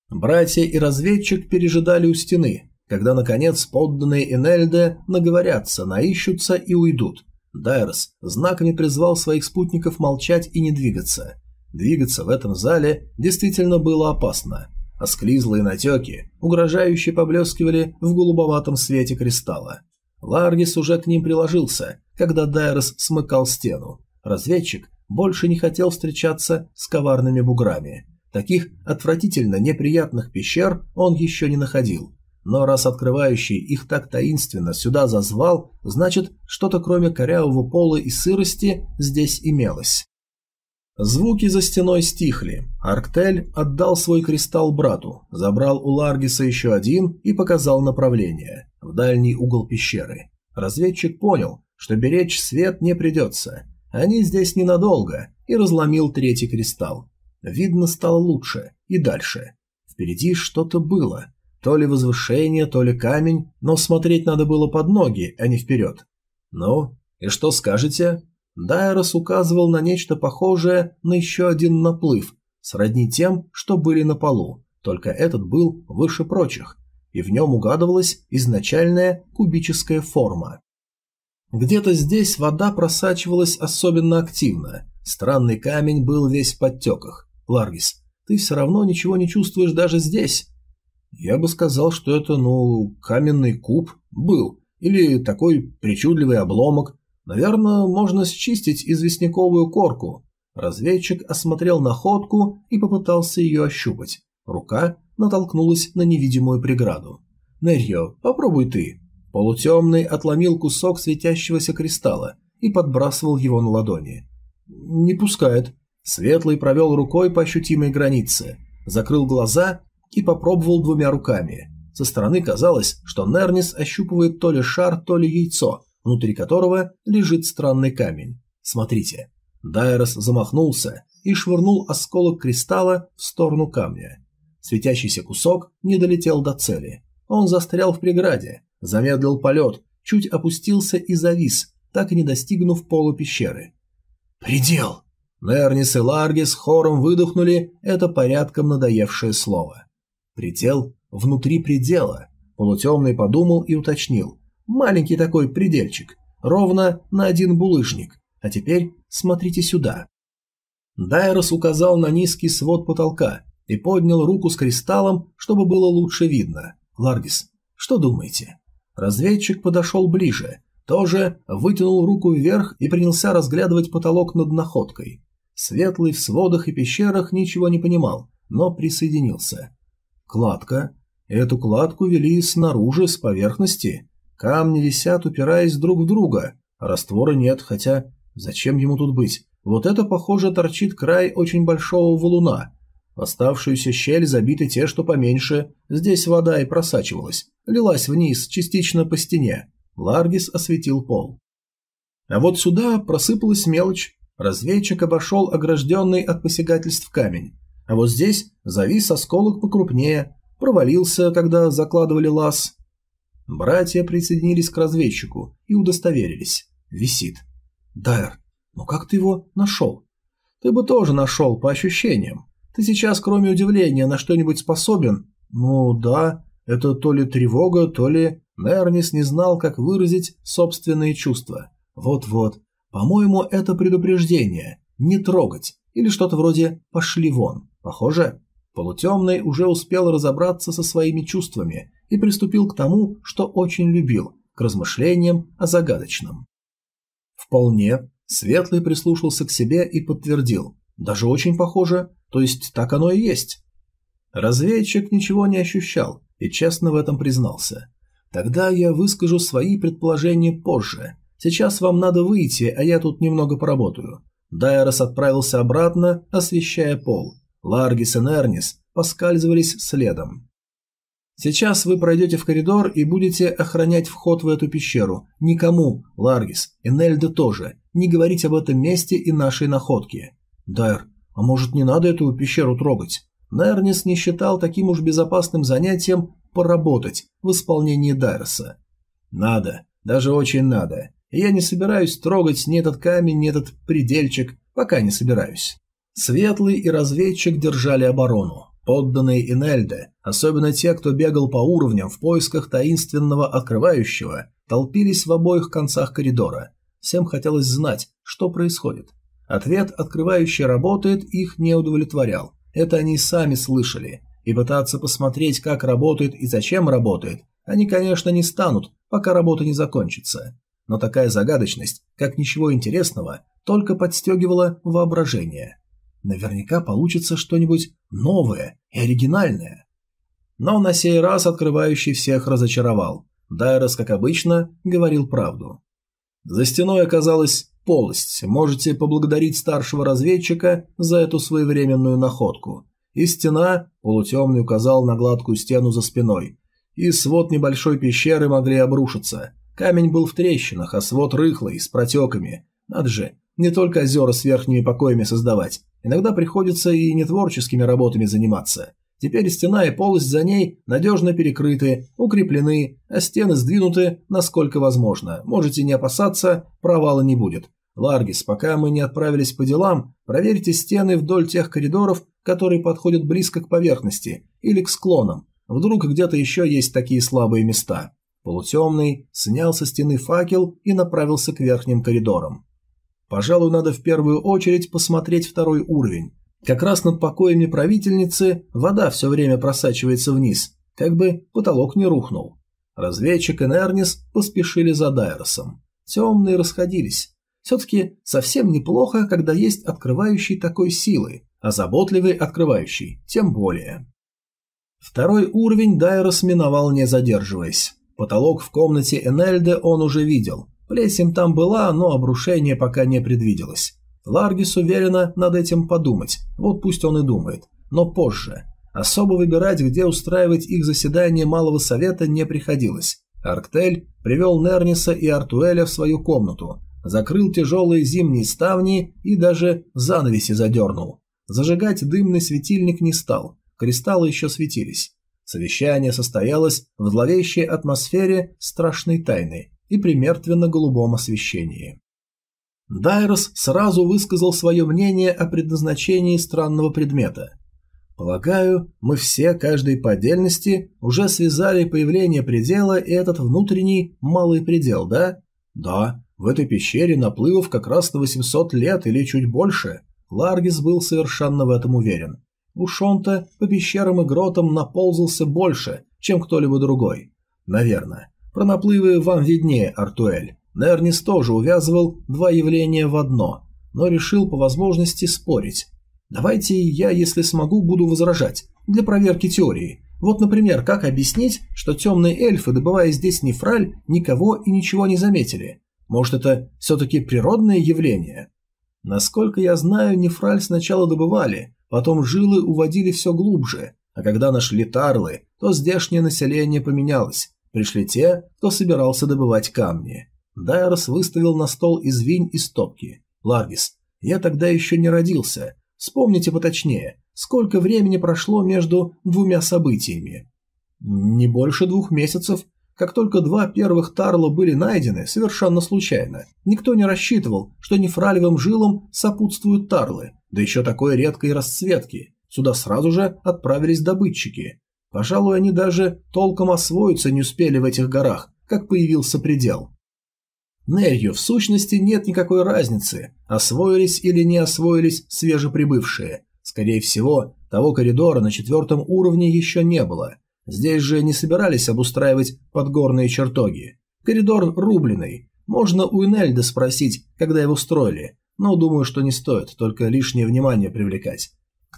Братья и разведчик пережидали у стены, когда, наконец, подданные Энельде наговорятся, наищутся и уйдут. Дайрос знаками призвал своих спутников молчать и не двигаться. Двигаться в этом зале действительно было опасно. Осклизлые натеки угрожающе поблескивали в голубоватом свете кристалла. Ларгис уже к ним приложился, когда Дайрос смыкал стену. Разведчик больше не хотел встречаться с коварными буграми. Таких отвратительно неприятных пещер он еще не находил. Но раз открывающий их так таинственно сюда зазвал, значит, что-то кроме корявого пола и сырости здесь имелось. Звуки за стеной стихли. Арктель отдал свой кристалл брату, забрал у Ларгиса еще один и показал направление – в дальний угол пещеры. Разведчик понял, что беречь свет не придется. Они здесь ненадолго, и разломил третий кристалл. Видно стало лучше, и дальше. Впереди что-то было. То ли возвышение, то ли камень, но смотреть надо было под ноги, а не вперед. «Ну, и что скажете?» Дайрос указывал на нечто похожее на еще один наплыв, сродни тем, что были на полу, только этот был выше прочих, и в нем угадывалась изначальная кубическая форма. Где-то здесь вода просачивалась особенно активно, странный камень был весь в подтеках. Ларгис, ты все равно ничего не чувствуешь даже здесь. Я бы сказал, что это, ну, каменный куб был, или такой причудливый обломок, Наверное, можно счистить известняковую корку. Разведчик осмотрел находку и попытался ее ощупать. Рука натолкнулась на невидимую преграду. «Нерьо, попробуй ты». Полутемный отломил кусок светящегося кристалла и подбрасывал его на ладони. «Не пускает». Светлый провел рукой по ощутимой границе, закрыл глаза и попробовал двумя руками. Со стороны казалось, что Нернис ощупывает то ли шар, то ли яйцо, внутри которого лежит странный камень. Смотрите. Дайрос замахнулся и швырнул осколок кристалла в сторону камня. Светящийся кусок не долетел до цели. Он застрял в преграде, замедлил полет, чуть опустился и завис, так и не достигнув пола пещеры. «Предел!» Нернис и Ларгис хором выдохнули это порядком надоевшее слово. Предел внутри предела. Полутемный подумал и уточнил. Маленький такой предельчик. Ровно на один булыжник. А теперь смотрите сюда. Дайрос указал на низкий свод потолка и поднял руку с кристаллом, чтобы было лучше видно. Ларгис, что думаете? Разведчик подошел ближе, тоже вытянул руку вверх и принялся разглядывать потолок над находкой. Светлый в сводах и пещерах ничего не понимал, но присоединился. Кладка. Эту кладку вели снаружи, с поверхности. Камни висят, упираясь друг в друга. Раствора нет, хотя зачем ему тут быть? Вот это, похоже, торчит край очень большого валуна. В оставшуюся щель забиты те, что поменьше. Здесь вода и просачивалась. Лилась вниз, частично по стене. Ларгис осветил пол. А вот сюда просыпалась мелочь. Разведчик обошел огражденный от посягательств камень. А вот здесь завис осколок покрупнее. Провалился, когда закладывали лаз. Братья присоединились к разведчику и удостоверились. Висит. Дайр, ну как ты его нашел? Ты бы тоже нашел, по ощущениям. Ты сейчас, кроме удивления, на что-нибудь способен? Ну да, это то ли тревога, то ли... Нернис не знал, как выразить собственные чувства. Вот-вот. По-моему, это предупреждение. Не трогать. Или что-то вроде «пошли вон». Похоже? Полутемный уже успел разобраться со своими чувствами и приступил к тому, что очень любил, к размышлениям о загадочном. Вполне. Светлый прислушался к себе и подтвердил. Даже очень похоже, то есть так оно и есть. Разведчик ничего не ощущал и честно в этом признался. Тогда я выскажу свои предположения позже. Сейчас вам надо выйти, а я тут немного поработаю. Дайрос отправился обратно, освещая пол. Ларгис и Нернис поскальзывались следом. Сейчас вы пройдете в коридор и будете охранять вход в эту пещеру. Никому, Ларгис, и Нельда тоже, не говорить об этом месте и нашей находке. Дайр, а может не надо эту пещеру трогать? Нернис не считал таким уж безопасным занятием поработать в исполнении Дайроса. Надо, даже очень надо. я не собираюсь трогать ни этот камень, ни этот предельчик, пока не собираюсь. Светлый и разведчик держали оборону. Подданные Инельды, особенно те, кто бегал по уровням в поисках таинственного открывающего, толпились в обоих концах коридора. Всем хотелось знать, что происходит. Ответ «открывающий работает» их не удовлетворял. Это они сами слышали. И пытаться посмотреть, как работает и зачем работает, они, конечно, не станут, пока работа не закончится. Но такая загадочность, как ничего интересного, только подстегивала воображение. Наверняка получится что-нибудь новое и оригинальное. Но на сей раз открывающий всех разочаровал. Дайрос, как обычно, говорил правду. За стеной оказалась полость. Можете поблагодарить старшего разведчика за эту своевременную находку. И стена, полутемный указал на гладкую стену за спиной. И свод небольшой пещеры могли обрушиться. Камень был в трещинах, а свод рыхлый, с протеками. Надо же, не только озера с верхними покоями создавать. Иногда приходится и нетворческими работами заниматься. Теперь стена и полость за ней надежно перекрыты, укреплены, а стены сдвинуты насколько возможно. Можете не опасаться, провала не будет. Ларгис, пока мы не отправились по делам, проверьте стены вдоль тех коридоров, которые подходят близко к поверхности или к склонам. Вдруг где-то еще есть такие слабые места. Полутемный снял со стены факел и направился к верхним коридорам. Пожалуй, надо в первую очередь посмотреть второй уровень. Как раз над покоями правительницы вода все время просачивается вниз, как бы потолок не рухнул. Разведчик и Нернис поспешили за Дайросом. Темные расходились. Все-таки совсем неплохо, когда есть открывающий такой силы, а заботливый открывающий тем более. Второй уровень Дайрос миновал не задерживаясь. Потолок в комнате Энельде он уже видел. Плесень там была, но обрушение пока не предвиделось. Ларгис уверенно над этим подумать, вот пусть он и думает, но позже. Особо выбирать, где устраивать их заседание Малого Совета не приходилось. Арктель привел Нерниса и Артуэля в свою комнату, закрыл тяжелые зимние ставни и даже занавеси задернул. Зажигать дымный светильник не стал, кристаллы еще светились. Совещание состоялось в зловещей атмосфере страшной тайны и при мертвенно-голубом освещении. Дайрос сразу высказал свое мнение о предназначении странного предмета. Полагаю, мы все, каждый по отдельности, уже связали появление предела и этот внутренний малый предел, да? Да, в этой пещере наплывов как раз на 800 лет или чуть больше. Ларгис был совершенно в этом уверен. Уж он-то по пещерам и гротам наползался больше, чем кто-либо другой. Наверное. Про наплывы вам виднее, Артуэль. Нернис тоже увязывал два явления в одно, но решил по возможности спорить. Давайте я, если смогу, буду возражать, для проверки теории. Вот, например, как объяснить, что темные эльфы, добывая здесь нефраль, никого и ничего не заметили? Может, это все-таки природное явление? Насколько я знаю, нефраль сначала добывали, потом жилы уводили все глубже, а когда нашли тарлы, то здешнее население поменялось. Пришли те, кто собирался добывать камни. Дайрос выставил на стол извинь и стопки. «Ларгис, я тогда еще не родился. Вспомните поточнее, сколько времени прошло между двумя событиями?» «Не больше двух месяцев. Как только два первых тарла были найдены, совершенно случайно. Никто не рассчитывал, что нефралевым жилам сопутствуют тарлы, да еще такой редкой расцветки. Сюда сразу же отправились добытчики. Пожалуй, они даже толком освоиться не успели в этих горах, как появился предел. Нерью в сущности нет никакой разницы, освоились или не освоились свежеприбывшие. Скорее всего, того коридора на четвертом уровне еще не было. Здесь же не собирались обустраивать подгорные чертоги. Коридор рубленый. Можно у Инельда спросить, когда его строили, но думаю, что не стоит, только лишнее внимание привлекать.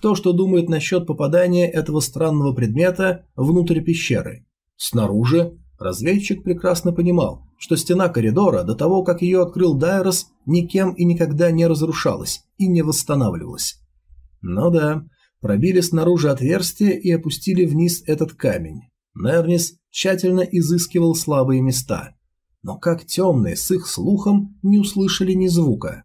Кто что думает насчет попадания этого странного предмета внутрь пещеры? Снаружи разведчик прекрасно понимал, что стена коридора до того, как ее открыл Дайрос, никем и никогда не разрушалась и не восстанавливалась. Ну да, пробили снаружи отверстие и опустили вниз этот камень. Нернис тщательно изыскивал слабые места. Но как темные с их слухом не услышали ни звука.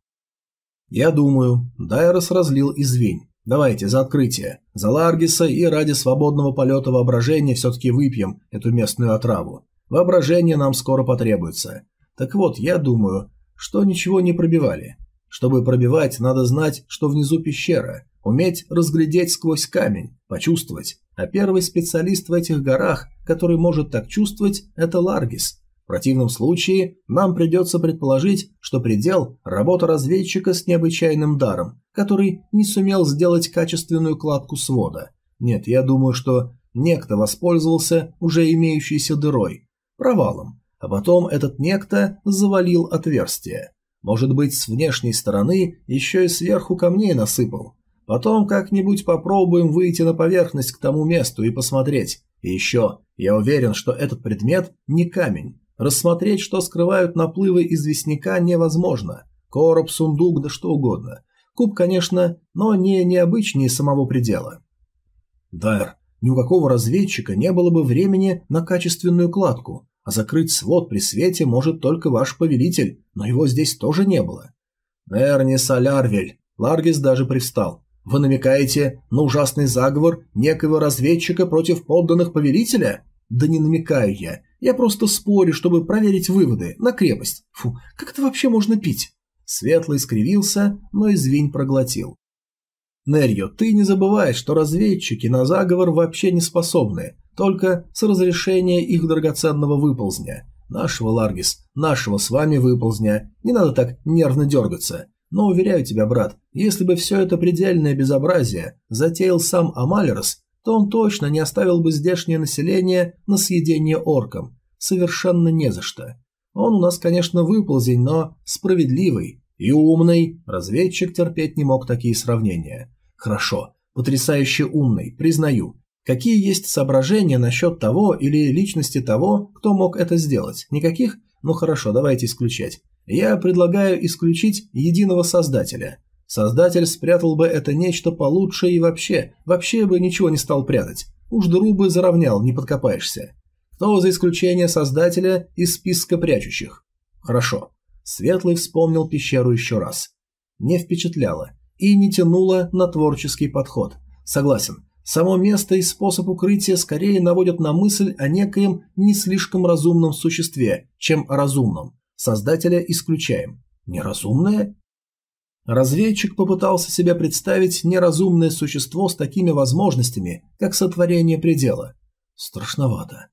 «Я думаю», – Дайрос разлил извинь. «Давайте, за открытие. За Ларгиса и ради свободного полета воображения все-таки выпьем эту местную отраву. Воображение нам скоро потребуется. Так вот, я думаю, что ничего не пробивали. Чтобы пробивать, надо знать, что внизу пещера, уметь разглядеть сквозь камень, почувствовать. А первый специалист в этих горах, который может так чувствовать, это Ларгис. В противном случае нам придется предположить, что предел – работа разведчика с необычайным даром, который не сумел сделать качественную кладку свода. Нет, я думаю, что некто воспользовался уже имеющейся дырой, провалом, а потом этот некто завалил отверстие. Может быть, с внешней стороны еще и сверху камней насыпал. Потом как-нибудь попробуем выйти на поверхность к тому месту и посмотреть. И еще, я уверен, что этот предмет не камень. Рассмотреть, что скрывают наплывы известняка, невозможно. Короб, сундук, да что угодно. Куб, конечно, но не необычнее самого предела. Дайр, ни у какого разведчика не было бы времени на качественную кладку а закрыть свод при свете может только ваш повелитель, но его здесь тоже не было. Эрни Солярвель, Ларгис даже привстал. Вы намекаете на ужасный заговор некого разведчика против подданных повелителя? Да не намекаю я. Я просто спорю, чтобы проверить выводы на крепость. Фу, как это вообще можно пить? Светлый скривился, но извинь проглотил. Нерьо, ты не забывай, что разведчики на заговор вообще не способны. Только с разрешения их драгоценного выползня. Нашего, Ларгис, нашего с вами выползня. Не надо так нервно дергаться. Но уверяю тебя, брат, если бы все это предельное безобразие затеял сам Амалерос, то он точно не оставил бы здешнее население на съедение оркам. Совершенно не за что. Он у нас, конечно, выползень, но справедливый и умный. Разведчик терпеть не мог такие сравнения. Хорошо, потрясающе умный, признаю. Какие есть соображения насчет того или личности того, кто мог это сделать? Никаких? Ну хорошо, давайте исключать. Я предлагаю исключить единого создателя. Создатель спрятал бы это нечто получше и вообще, вообще бы ничего не стал прятать. Уж дыру бы заровнял, не подкопаешься. Кто за исключение создателя из списка прячущих? Хорошо. Светлый вспомнил пещеру еще раз. Не впечатляло и не тянуло на творческий подход. Согласен, Само место и способ укрытия скорее наводят на мысль о некоем не слишком разумном существе, чем о разумном. Создателя исключаем. Неразумное? Разведчик попытался себя представить неразумное существо с такими возможностями, как сотворение предела. Страшновато.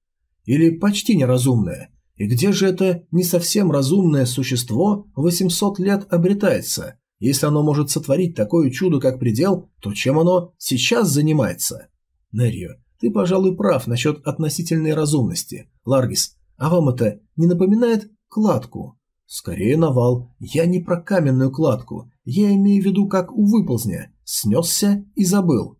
Или почти неразумное. И где же это не совсем разумное существо 800 лет обретается? Если оно может сотворить такое чудо, как предел, то чем оно сейчас занимается? Нерью, ты, пожалуй, прав насчет относительной разумности. Ларгис, а вам это не напоминает кладку? Скорее навал. Я не про каменную кладку. Я имею в виду, как у выползня. Снесся и забыл.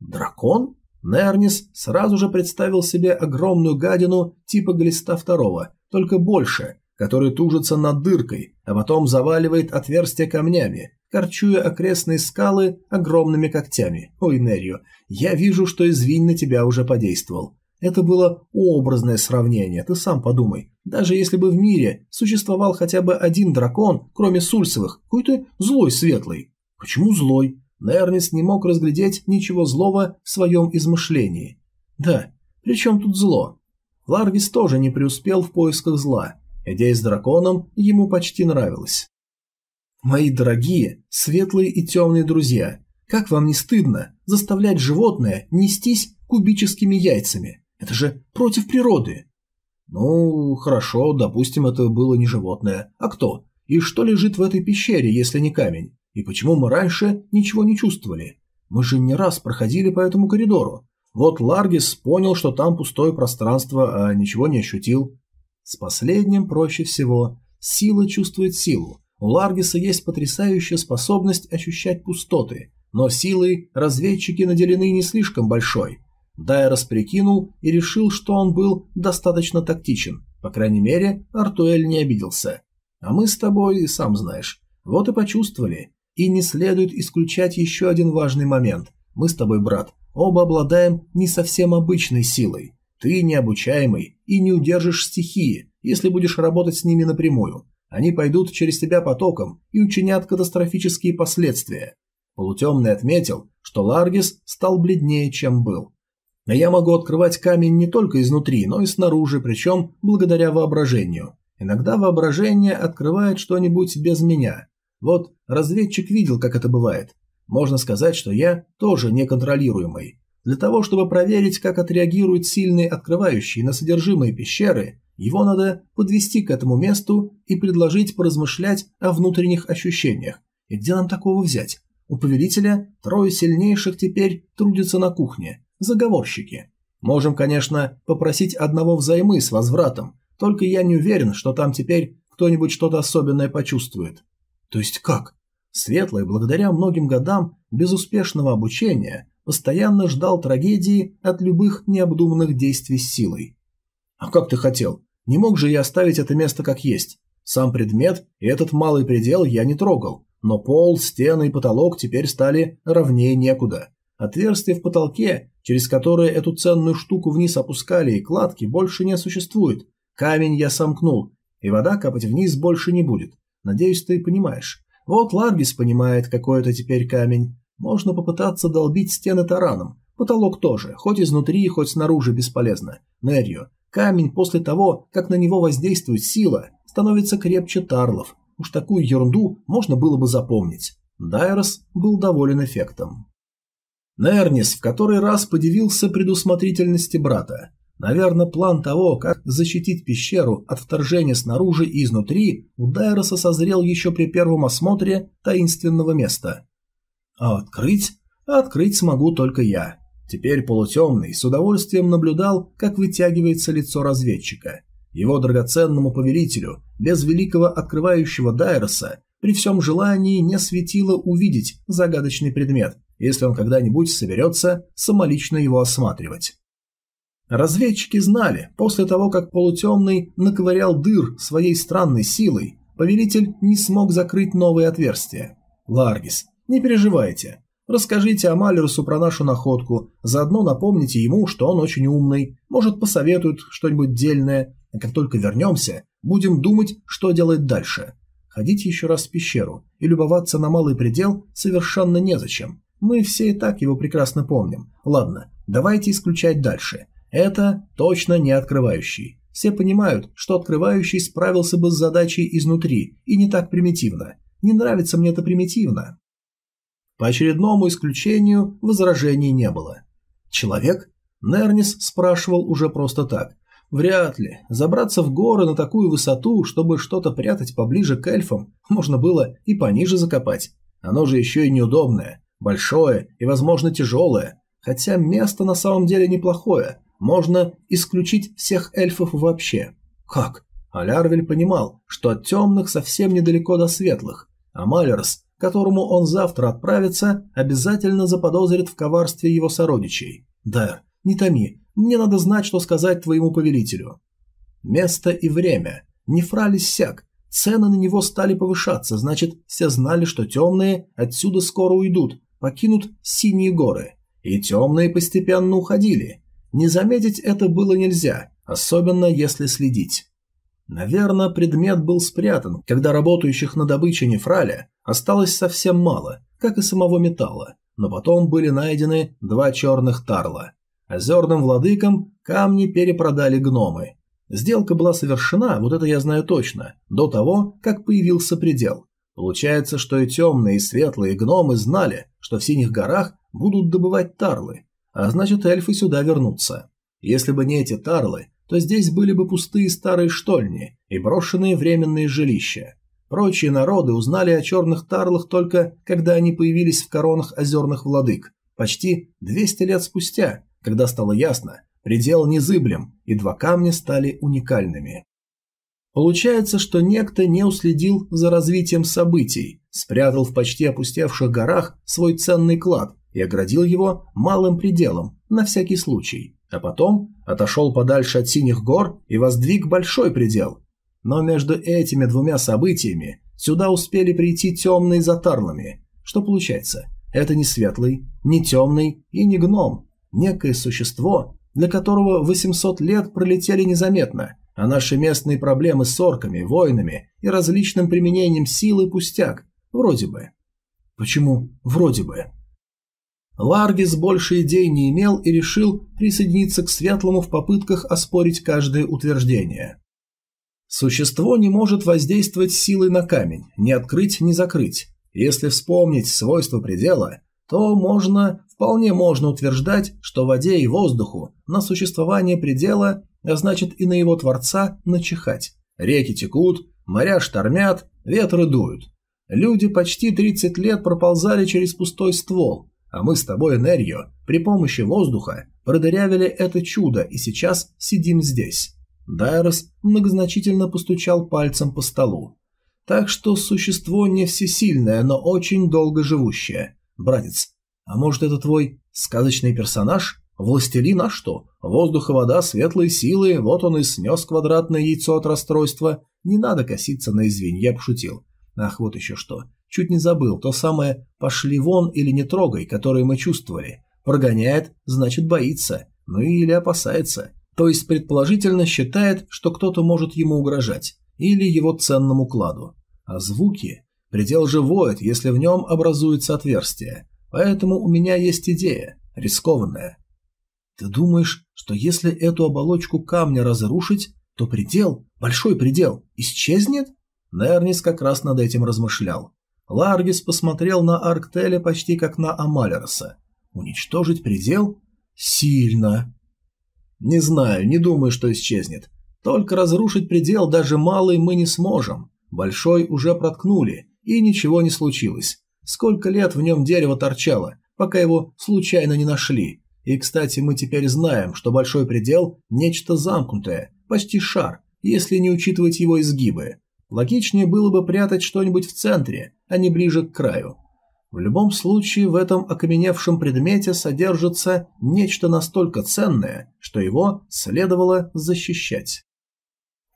Дракон? Нернис сразу же представил себе огромную гадину типа глиста второго, только больше, который тужится над дыркой, а потом заваливает отверстие камнями, корчуя окрестные скалы огромными когтями. Ой, Нерью, я вижу, что извинь на тебя уже подействовал. Это было образное сравнение, ты сам подумай. Даже если бы в мире существовал хотя бы один дракон, кроме Сульсовых, какой-то злой светлый. Почему злой? Нернис не мог разглядеть ничего злого в своем измышлении. Да, при чем тут зло? Ларгис тоже не преуспел в поисках зла. Идея с драконом ему почти нравилась. «Мои дорогие, светлые и темные друзья, как вам не стыдно заставлять животное нестись кубическими яйцами? Это же против природы!» «Ну, хорошо, допустим, это было не животное. А кто? И что лежит в этой пещере, если не камень? И почему мы раньше ничего не чувствовали? Мы же не раз проходили по этому коридору. Вот Ларгис понял, что там пустое пространство, а ничего не ощутил. С последним проще всего. Сила чувствует силу. У Ларгиса есть потрясающая способность ощущать пустоты, но силой разведчики наделены не слишком большой. Дайрос прикинул и решил, что он был достаточно тактичен. По крайней мере, Артуэль не обиделся. А мы с тобой, сам знаешь, вот и почувствовали. И не следует исключать еще один важный момент. Мы с тобой, брат, оба обладаем не совсем обычной силой. Ты необучаемый и не удержишь стихии, если будешь работать с ними напрямую. Они пойдут через тебя потоком и учинят катастрофические последствия. Полутемный отметил, что Ларгис стал бледнее, чем был. Но я могу открывать камень не только изнутри, но и снаружи, причем благодаря воображению. Иногда воображение открывает что-нибудь без меня. Вот разведчик видел, как это бывает. Можно сказать, что я тоже неконтролируемый. Для того, чтобы проверить, как отреагирует сильный открывающий на содержимое пещеры, его надо подвести к этому месту и предложить поразмышлять о внутренних ощущениях. И где нам такого взять? У повелителя трое сильнейших теперь трудятся на кухне. Заговорщики. Можем, конечно, попросить одного взаймы с возвратом, только я не уверен, что там теперь кто-нибудь что-то особенное почувствует. То есть как? Светлый, благодаря многим годам безуспешного обучения, постоянно ждал трагедии от любых необдуманных действий с силой. А как ты хотел? Не мог же я оставить это место как есть. Сам предмет и этот малый предел я не трогал, но пол, стены и потолок теперь стали ровнее некуда. Отверстие в потолке, через которое эту ценную штуку вниз опускали, и кладки больше не существует. Камень я сомкнул, и вода капать вниз больше не будет. Надеюсь, ты понимаешь. Вот Ларгис понимает, какой это теперь камень. Можно попытаться долбить стены тараном. Потолок тоже, хоть изнутри, хоть снаружи бесполезно. Нерью, камень после того, как на него воздействует сила, становится крепче тарлов. Уж такую ерунду можно было бы запомнить. Дайрос был доволен эффектом. Нернис в который раз подивился предусмотрительности брата. Наверное, план того, как защитить пещеру от вторжения снаружи и изнутри, у Дайроса созрел еще при первом осмотре таинственного места. А открыть? Открыть смогу только я. Теперь полутемный с удовольствием наблюдал, как вытягивается лицо разведчика. Его драгоценному повелителю, без великого открывающего Дайроса, при всем желании не светило увидеть загадочный предмет, если он когда-нибудь соберется самолично его осматривать. Разведчики знали, после того, как полутемный наковырял дыр своей странной силой, повелитель не смог закрыть новые отверстия. Ларгис, не переживайте. Расскажите Амалерусу про нашу находку, заодно напомните ему, что он очень умный, может посоветует что-нибудь дельное, как только вернемся, будем думать, что делать дальше. Ходить еще раз в пещеру и любоваться на малый предел совершенно незачем. Мы все и так его прекрасно помним. Ладно, давайте исключать дальше. Это точно не открывающий. Все понимают, что открывающий справился бы с задачей изнутри, и не так примитивно. Не нравится мне это примитивно. По очередному исключению возражений не было. Человек? Нернис спрашивал уже просто так. Вряд ли. Забраться в горы на такую высоту, чтобы что-то прятать поближе к эльфам, можно было и пониже закопать. Оно же еще и неудобное, большое и, возможно, тяжелое. Хотя место на самом деле неплохое. Можно исключить всех эльфов вообще. Как? Алярвель понимал, что от темных совсем недалеко до светлых, а Малерс, которому он завтра отправится, обязательно заподозрит в коварстве его сородичей. Да, не томи, мне надо знать, что сказать твоему повелителю. Место и время. Не фрались сяк. Цены на него стали повышаться, значит, все знали, что темные отсюда скоро уйдут, покинут синие горы. И темные постепенно уходили. Не заметить это было нельзя, особенно если следить. Наверное, предмет был спрятан, когда работающих на добыче нефраля осталось совсем мало, как и самого металла, но потом были найдены два черных тарла. Озерным владыкам камни перепродали гномы. Сделка была совершена, вот это я знаю точно, до того, как появился предел. Получается, что и темные, и светлые гномы знали, что в Синих горах будут добывать тарлы, а значит эльфы сюда вернутся. Если бы не эти тарлы, то здесь были бы пустые старые штольни и брошенные временные жилища. Прочие народы узнали о черных тарлах только когда они появились в коронах озерных владык, почти 200 лет спустя, когда стало ясно, предел незыблем, и два камня стали уникальными. Получается, что некто не уследил за развитием событий, спрятал в почти опустевших горах свой ценный клад и оградил его малым пределом, на всякий случай, а потом отошел подальше от синих гор и воздвиг большой предел. Но между этими двумя событиями сюда успели прийти темные за тарлами. Что получается? Это не светлый, не темный и не гном, Некое существо, для которого 800 лет пролетели незаметно, а наши местные проблемы с орками, воинами и различным применением силы пустяк. Вроде бы. Почему «вроде бы»? Ларгис больше идей не имел и решил присоединиться к Светлому в попытках оспорить каждое утверждение. Существо не может воздействовать силой на камень, ни открыть, ни закрыть. Если вспомнить свойства предела, то можно Вполне можно утверждать, что воде и воздуху на существование предела, а значит и на его творца, начихать. Реки текут, моря штормят, ветры дуют. Люди почти 30 лет проползали через пустой ствол, а мы с тобой энергию при помощи воздуха продырявили это чудо и сейчас сидим здесь. Дайрос многозначительно постучал пальцем по столу. Так что существо не всесильное, но очень долго живущее. Братец, а может, это твой сказочный персонаж? Властелин, а что? Воздух и вода, светлые силы, вот он и снес квадратное яйцо от расстройства. Не надо коситься на извинь, я пошутил. Ах, вот еще что. Чуть не забыл, то самое «пошли вон» или «не трогай», которое мы чувствовали. Прогоняет, значит боится, ну или опасается. То есть предположительно считает, что кто-то может ему угрожать. Или его ценному кладу. А звуки? Предел же воет, если в нем образуется отверстие. Поэтому у меня есть идея, рискованная. Ты думаешь, что если эту оболочку камня разрушить, то предел, большой предел, исчезнет? Нернис как раз над этим размышлял. Ларгис посмотрел на Арктеля почти как на Амалерса. Уничтожить предел? Сильно. Не знаю, не думаю, что исчезнет. Только разрушить предел даже малый мы не сможем. Большой уже проткнули, и ничего не случилось. Сколько лет в нем дерево торчало, пока его случайно не нашли. И, кстати, мы теперь знаем, что большой предел – нечто замкнутое, почти шар, если не учитывать его изгибы. Логичнее было бы прятать что-нибудь в центре, а не ближе к краю. В любом случае, в этом окаменевшем предмете содержится нечто настолько ценное, что его следовало защищать.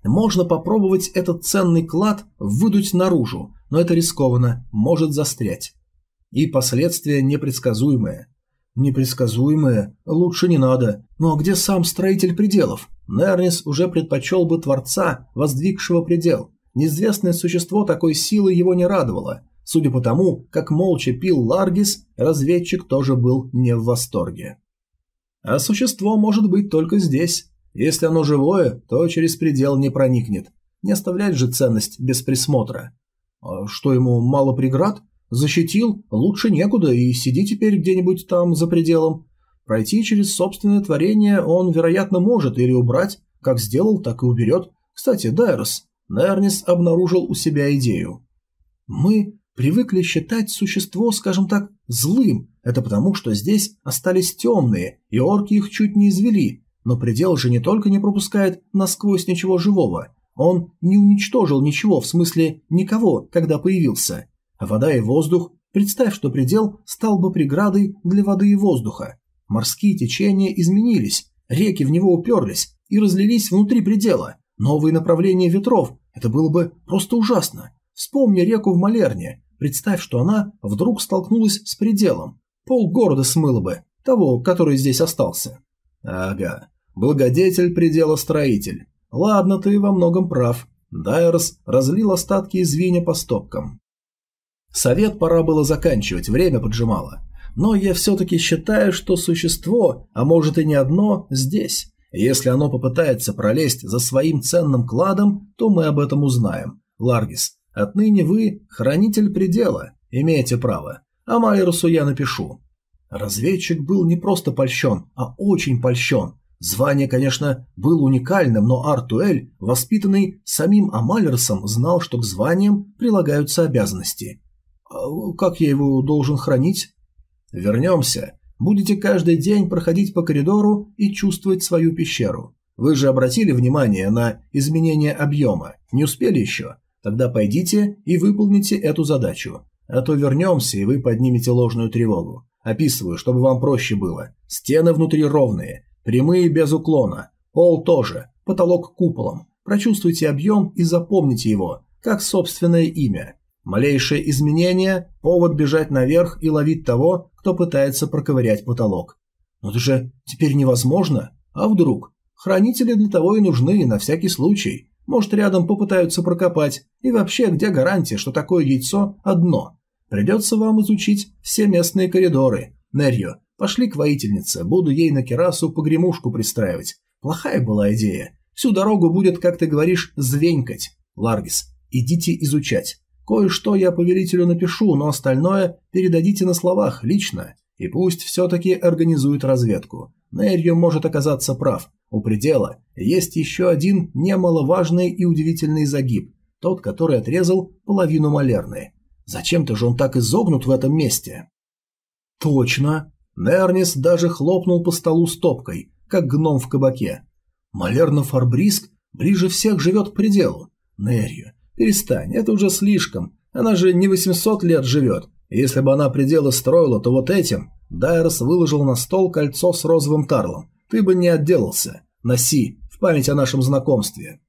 Можно попробовать этот ценный клад выдуть наружу, но это рискованно, может застрять. И последствия непредсказуемые. Непредсказуемые? Лучше не надо. Ну а где сам строитель пределов? Нернис уже предпочел бы Творца, воздвигшего предел. Неизвестное существо такой силы его не радовало. Судя по тому, как молча пил Ларгис, разведчик тоже был не в восторге. А существо может быть только здесь. Если оно живое, то через предел не проникнет. Не оставлять же ценность без присмотра. А что ему, мало преград? Защитил, лучше некуда, и сиди теперь где-нибудь там за пределом. Пройти через собственное творение он, вероятно, может или убрать, как сделал, так и уберет. Кстати, Дайрос, Нернис обнаружил у себя идею. Мы привыкли считать существо, скажем так, злым. Это потому, что здесь остались темные, и орки их чуть не извели. Но предел же не только не пропускает насквозь ничего живого. Он не уничтожил ничего, в смысле никого, когда появился. Вода и воздух, представь, что предел стал бы преградой для воды и воздуха. Морские течения изменились, реки в него уперлись и разлились внутри предела. Новые направления ветров – это было бы просто ужасно. Вспомни реку в Малерне. Представь, что она вдруг столкнулась с пределом. Пол города смыло бы, того, который здесь остался. Ага, благодетель предела строитель. Ладно, ты во многом прав. Дайрос разлил остатки из виня по стопкам. Совет пора было заканчивать, время поджимало. Но я все-таки считаю, что существо, а может и не одно, здесь. Если оно попытается пролезть за своим ценным кладом, то мы об этом узнаем. Ларгис, отныне вы хранитель предела, имеете право. А Майерусу я напишу. Разведчик был не просто польщен, а очень польщен. Звание, конечно, было уникальным, но Артуэль, воспитанный самим Амалерсом, знал, что к званиям прилагаются обязанности. А как я его должен хранить? Вернемся. Будете каждый день проходить по коридору и чувствовать свою пещеру. Вы же обратили внимание на изменение объема. Не успели еще? Тогда пойдите и выполните эту задачу. А то вернемся, и вы поднимете ложную тревогу. Описываю, чтобы вам проще было. Стены внутри ровные, прямые без уклона. Пол тоже, потолок куполом. Прочувствуйте объем и запомните его, как собственное имя. Малейшее изменение – повод бежать наверх и ловить того, кто пытается проковырять потолок. Но это же теперь невозможно. А вдруг? Хранители для того и нужны, на всякий случай. Может, рядом попытаются прокопать. И вообще, где гарантия, что такое яйцо одно? Придется вам изучить все местные коридоры. Нерьо, пошли к воительнице, буду ей на керасу погремушку пристраивать. Плохая была идея. Всю дорогу будет, как ты говоришь, звенькать. Ларгис, идите изучать. Кое-что я повелителю напишу, но остальное передадите на словах, лично. И пусть все-таки организует разведку. Нерью может оказаться прав. У предела есть еще один немаловажный и удивительный загиб. Тот, который отрезал половину малерны. Зачем-то же он так изогнут в этом месте. Точно. Нернис даже хлопнул по столу стопкой, как гном в кабаке. Малерна Фарбриск ближе всех живет к пределу. Нерью, «Перестань, это уже слишком. Она же не 800 лет живет. Если бы она пределы строила, то вот этим...» Дайрос выложил на стол кольцо с розовым тарлом. «Ты бы не отделался. Носи, в память о нашем знакомстве».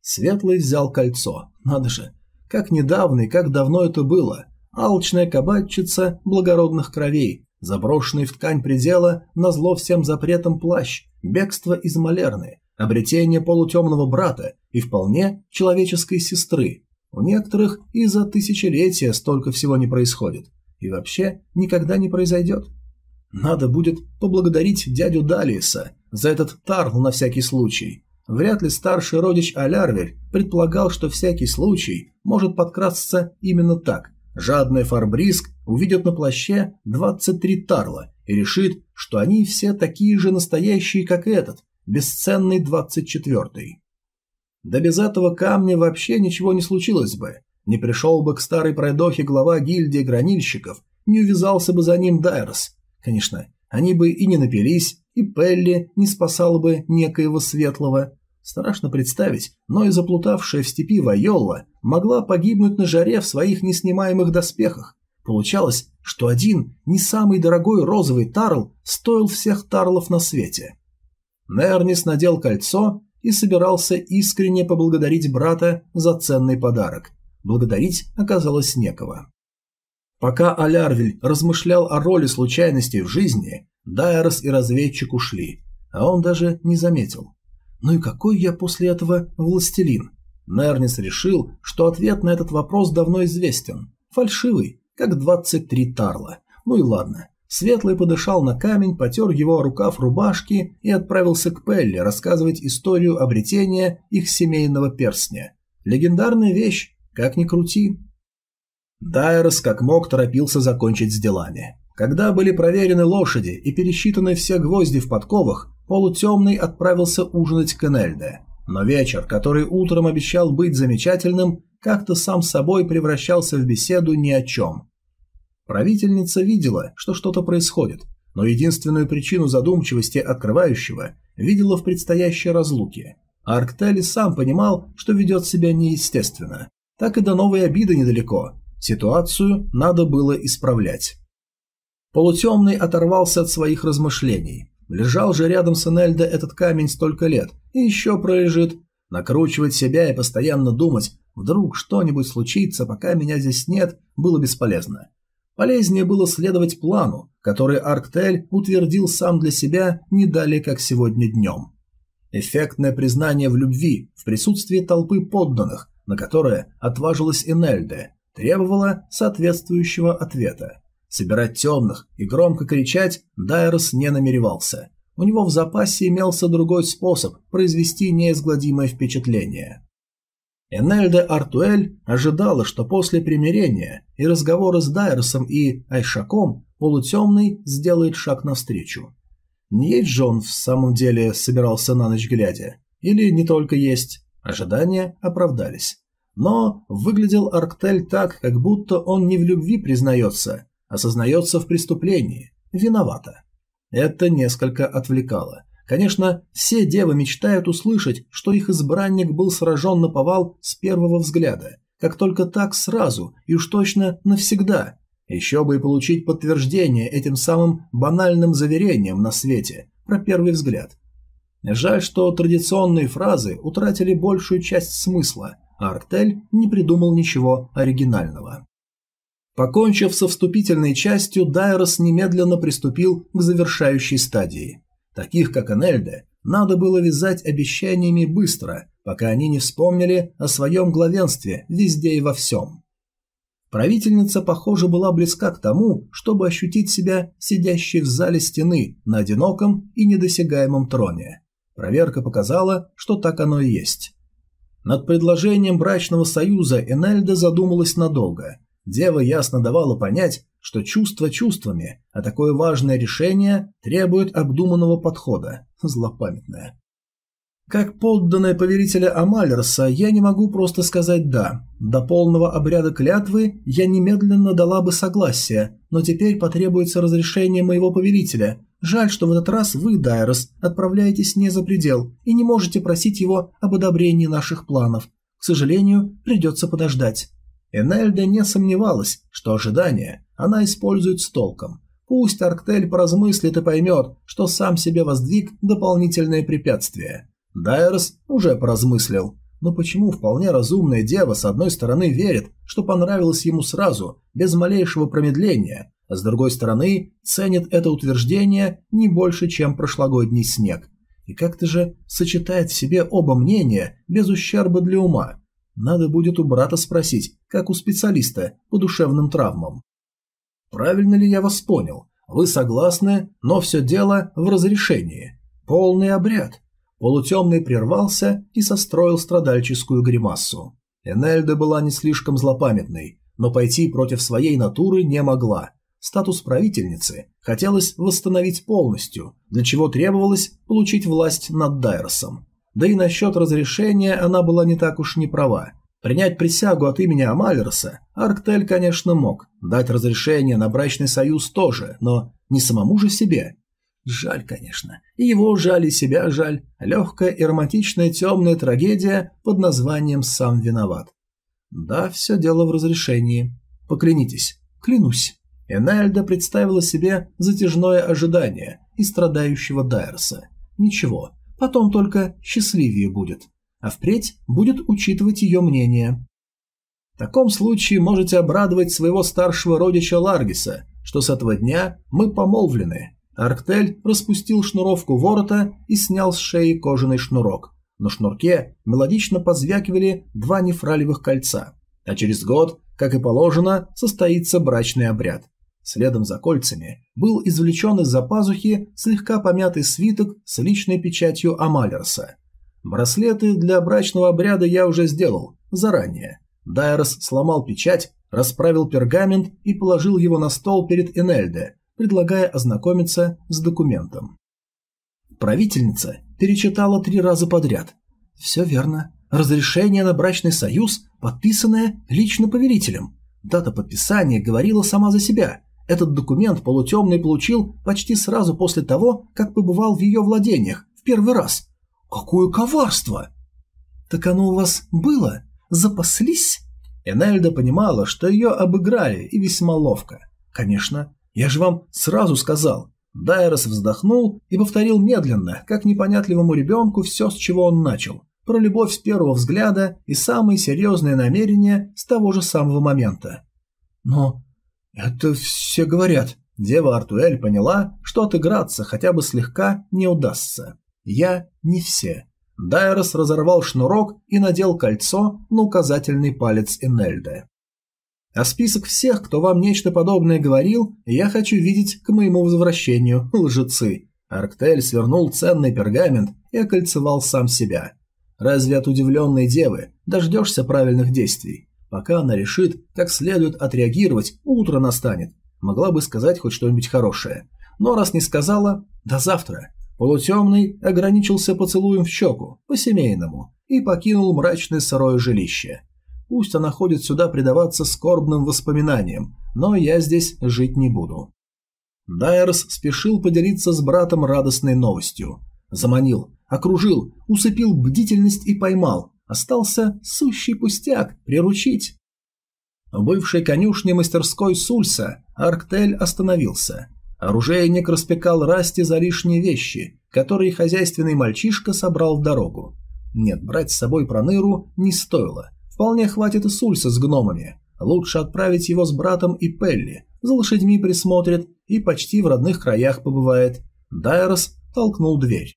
Светлый взял кольцо. Надо же, как недавно и как давно это было. Алчная кабачица благородных кровей, заброшенный в ткань предела, назло всем запретом плащ, бегство из Малерны, обретение полутемного брата и вполне человеческой сестры. У некоторых и за тысячелетия столько всего не происходит. И вообще никогда не произойдет. Надо будет поблагодарить дядю Далиеса за этот тарл на всякий случай. Вряд ли старший родич Алярвель предполагал, что всякий случай может подкрасться именно так. Жадный Фарбриск увидит на плаще 23 тарла и решит, что они все такие же настоящие, как этот, бесценный двадцать четвертый. Да без этого камня вообще ничего не случилось бы. Не пришел бы к старой пройдохе глава гильдии гранильщиков, не увязался бы за ним Дайрос. Конечно, они бы и не напились, и Пелли не спасала бы некоего светлого. Страшно представить, но и заплутавшая в степи Вайолла могла погибнуть на жаре в своих неснимаемых доспехах. Получалось, что один, не самый дорогой розовый тарл, стоил всех тарлов на свете. Нернис надел кольцо и собирался искренне поблагодарить брата за ценный подарок. Благодарить оказалось некого. Пока Алярвель размышлял о роли случайностей в жизни, Дайрос и разведчик ушли, а он даже не заметил. Ну и какой я после этого властелин? Нернис решил, что ответ на этот вопрос давно известен. Фальшивый, как 23 тарла. Ну и ладно. Светлый подышал на камень, потер его рукав рубашки и отправился к Пелли рассказывать историю обретения их семейного перстня. Легендарная вещь, как ни крути. Дайрос как мог торопился закончить с делами. Когда были проверены лошади и пересчитаны все гвозди в подковах, полутемный отправился ужинать к Энельде. Но вечер, который утром обещал быть замечательным, как-то сам собой превращался в беседу ни о чем. Правительница видела, что что-то происходит, но единственную причину задумчивости открывающего видела в предстоящей разлуке. А Арктель сам понимал, что ведет себя неестественно. Так и до новой обиды недалеко. Ситуацию надо было исправлять. Полутемный оторвался от своих размышлений. Лежал же рядом с Энельдо этот камень столько лет, и еще пролежит. Накручивать себя и постоянно думать, вдруг что-нибудь случится, пока меня здесь нет, было бесполезно. Полезнее было следовать плану, который Арктель утвердил сам для себя не далее, как сегодня днем. Эффектное признание в любви в присутствии толпы подданных, на которое отважилась Энельде, требовало соответствующего ответа. Собирать темных и громко кричать Дайрос не намеревался. У него в запасе имелся другой способ произвести неизгладимое впечатление. Энельда Артуэль ожидала, что после примирения и разговора с Дайросом и Айшаком полутемный сделает шаг навстречу. Не есть же он в самом деле собирался на ночь глядя? Или не только есть? Ожидания оправдались. Но выглядел Арктель так, как будто он не в любви признается, а сознается в преступлении. Виновата. Это несколько отвлекало. Конечно, все девы мечтают услышать, что их избранник был сражен на повал с первого взгляда, как только так сразу и уж точно навсегда. Еще бы и получить подтверждение этим самым банальным заверением на свете про первый взгляд. Жаль, что традиционные фразы утратили большую часть смысла, а Арктель не придумал ничего оригинального. Покончив со вступительной частью, Дайрос немедленно приступил к завершающей стадии. Таких, как Энельде, надо было вязать обещаниями быстро, пока они не вспомнили о своем главенстве везде и во всем. Правительница, похоже, была близка к тому, чтобы ощутить себя сидящей в зале стены на одиноком и недосягаемом троне. Проверка показала, что так оно и есть. Над предложением брачного союза Энельда задумалась надолго. Дева ясно давала понять, что чувство чувствами, а такое важное решение требует обдуманного подхода. Злопамятное. Как подданная повелителя Амалерса, я не могу просто сказать «да». До полного обряда клятвы я немедленно дала бы согласие, но теперь потребуется разрешение моего повелителя. Жаль, что в этот раз вы, Дайрос, отправляетесь не за предел и не можете просить его об одобрении наших планов. К сожалению, придется подождать. Энельда не сомневалась, что ожидание она использует с толком. Пусть Арктель поразмыслит и поймет, что сам себе воздвиг дополнительное препятствие. Дайрос уже поразмыслил. Но почему вполне разумная дева с одной стороны верит, что понравилось ему сразу, без малейшего промедления, а с другой стороны ценит это утверждение не больше, чем прошлогодний снег. И как-то же сочетает в себе оба мнения без ущерба для ума. Надо будет у брата спросить, как у специалиста по душевным травмам. Правильно ли я вас понял? Вы согласны, но все дело в разрешении. Полный обряд. Полутемный прервался и состроил страдальческую гримасу. Энельда была не слишком злопамятной, но пойти против своей натуры не могла. Статус правительницы хотелось восстановить полностью, для чего требовалось получить власть над Дайросом. Да и насчет разрешения она была не так уж не права. Принять присягу от имени Амалерса Арктель, конечно, мог. Дать разрешение на брачный союз тоже, но не самому же себе. Жаль, конечно. И его жаль, и себя жаль. Легкая и романтичная темная трагедия под названием «Сам виноват». Да, все дело в разрешении. Поклянитесь. Клянусь. Энельда представила себе затяжное ожидание и страдающего Дайерса. Ничего, потом только счастливее будет а впредь будет учитывать ее мнение. В таком случае можете обрадовать своего старшего родича Ларгиса, что с этого дня мы помолвлены. Арктель распустил шнуровку ворота и снял с шеи кожаный шнурок. На шнурке мелодично позвякивали два нефралевых кольца. А через год, как и положено, состоится брачный обряд. Следом за кольцами был извлечен из-за пазухи слегка помятый свиток с личной печатью Амалерса. Браслеты для брачного обряда я уже сделал, заранее. Дайрос сломал печать, расправил пергамент и положил его на стол перед Энельде, предлагая ознакомиться с документом. Правительница перечитала три раза подряд. «Все верно. Разрешение на брачный союз, подписанное лично повелителем. Дата подписания говорила сама за себя. Этот документ полутемный получил почти сразу после того, как побывал в ее владениях, в первый раз. Какое коварство! Так оно у вас было? Запаслись? Энельда понимала, что ее обыграли и весьма ловко. Конечно, я же вам сразу сказал. Дайрос вздохнул и повторил медленно, как непонятливому ребенку все, с чего он начал. Про любовь с первого взгляда и самые серьезные намерения с того же самого момента. Но «Это все говорят». Дева Артуэль поняла, что отыграться хотя бы слегка не удастся. «Я не все». Дайрос разорвал шнурок и надел кольцо на указательный палец Энельды. А список всех, кто вам нечто подобное говорил, я хочу видеть к моему возвращению, лжецы. Арктель свернул ценный пергамент и окольцевал сам себя. Разве от удивленной девы дождешься правильных действий? Пока она решит, как следует отреагировать, утро настанет. Могла бы сказать хоть что-нибудь хорошее. Но раз не сказала, до завтра. Полутемный ограничился поцелуем в щеку, по-семейному, и покинул мрачное сырое жилище. Пусть она ходит сюда предаваться скорбным воспоминаниям, но я здесь жить не буду. Дайерс спешил поделиться с братом радостной новостью. Заманил, окружил, усыпил бдительность и поймал, Остался сущий пустяк – приручить. В бывшей конюшне мастерской Сульса Арктель остановился. Оружейник распекал Расти за лишние вещи, которые хозяйственный мальчишка собрал в дорогу. Нет, брать с собой проныру не стоило. Вполне хватит и Сульса с гномами. Лучше отправить его с братом и Пелли. За лошадьми присмотрит и почти в родных краях побывает. Дайрос толкнул дверь.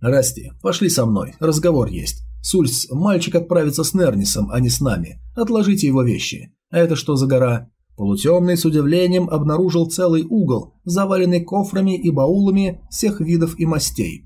«Расти, пошли со мной, разговор есть. Сульс, мальчик отправится с Нернисом, а не с нами. Отложите его вещи. А это что за гора? Полутемный с удивлением обнаружил целый угол, заваленный кофрами и баулами всех видов и мастей.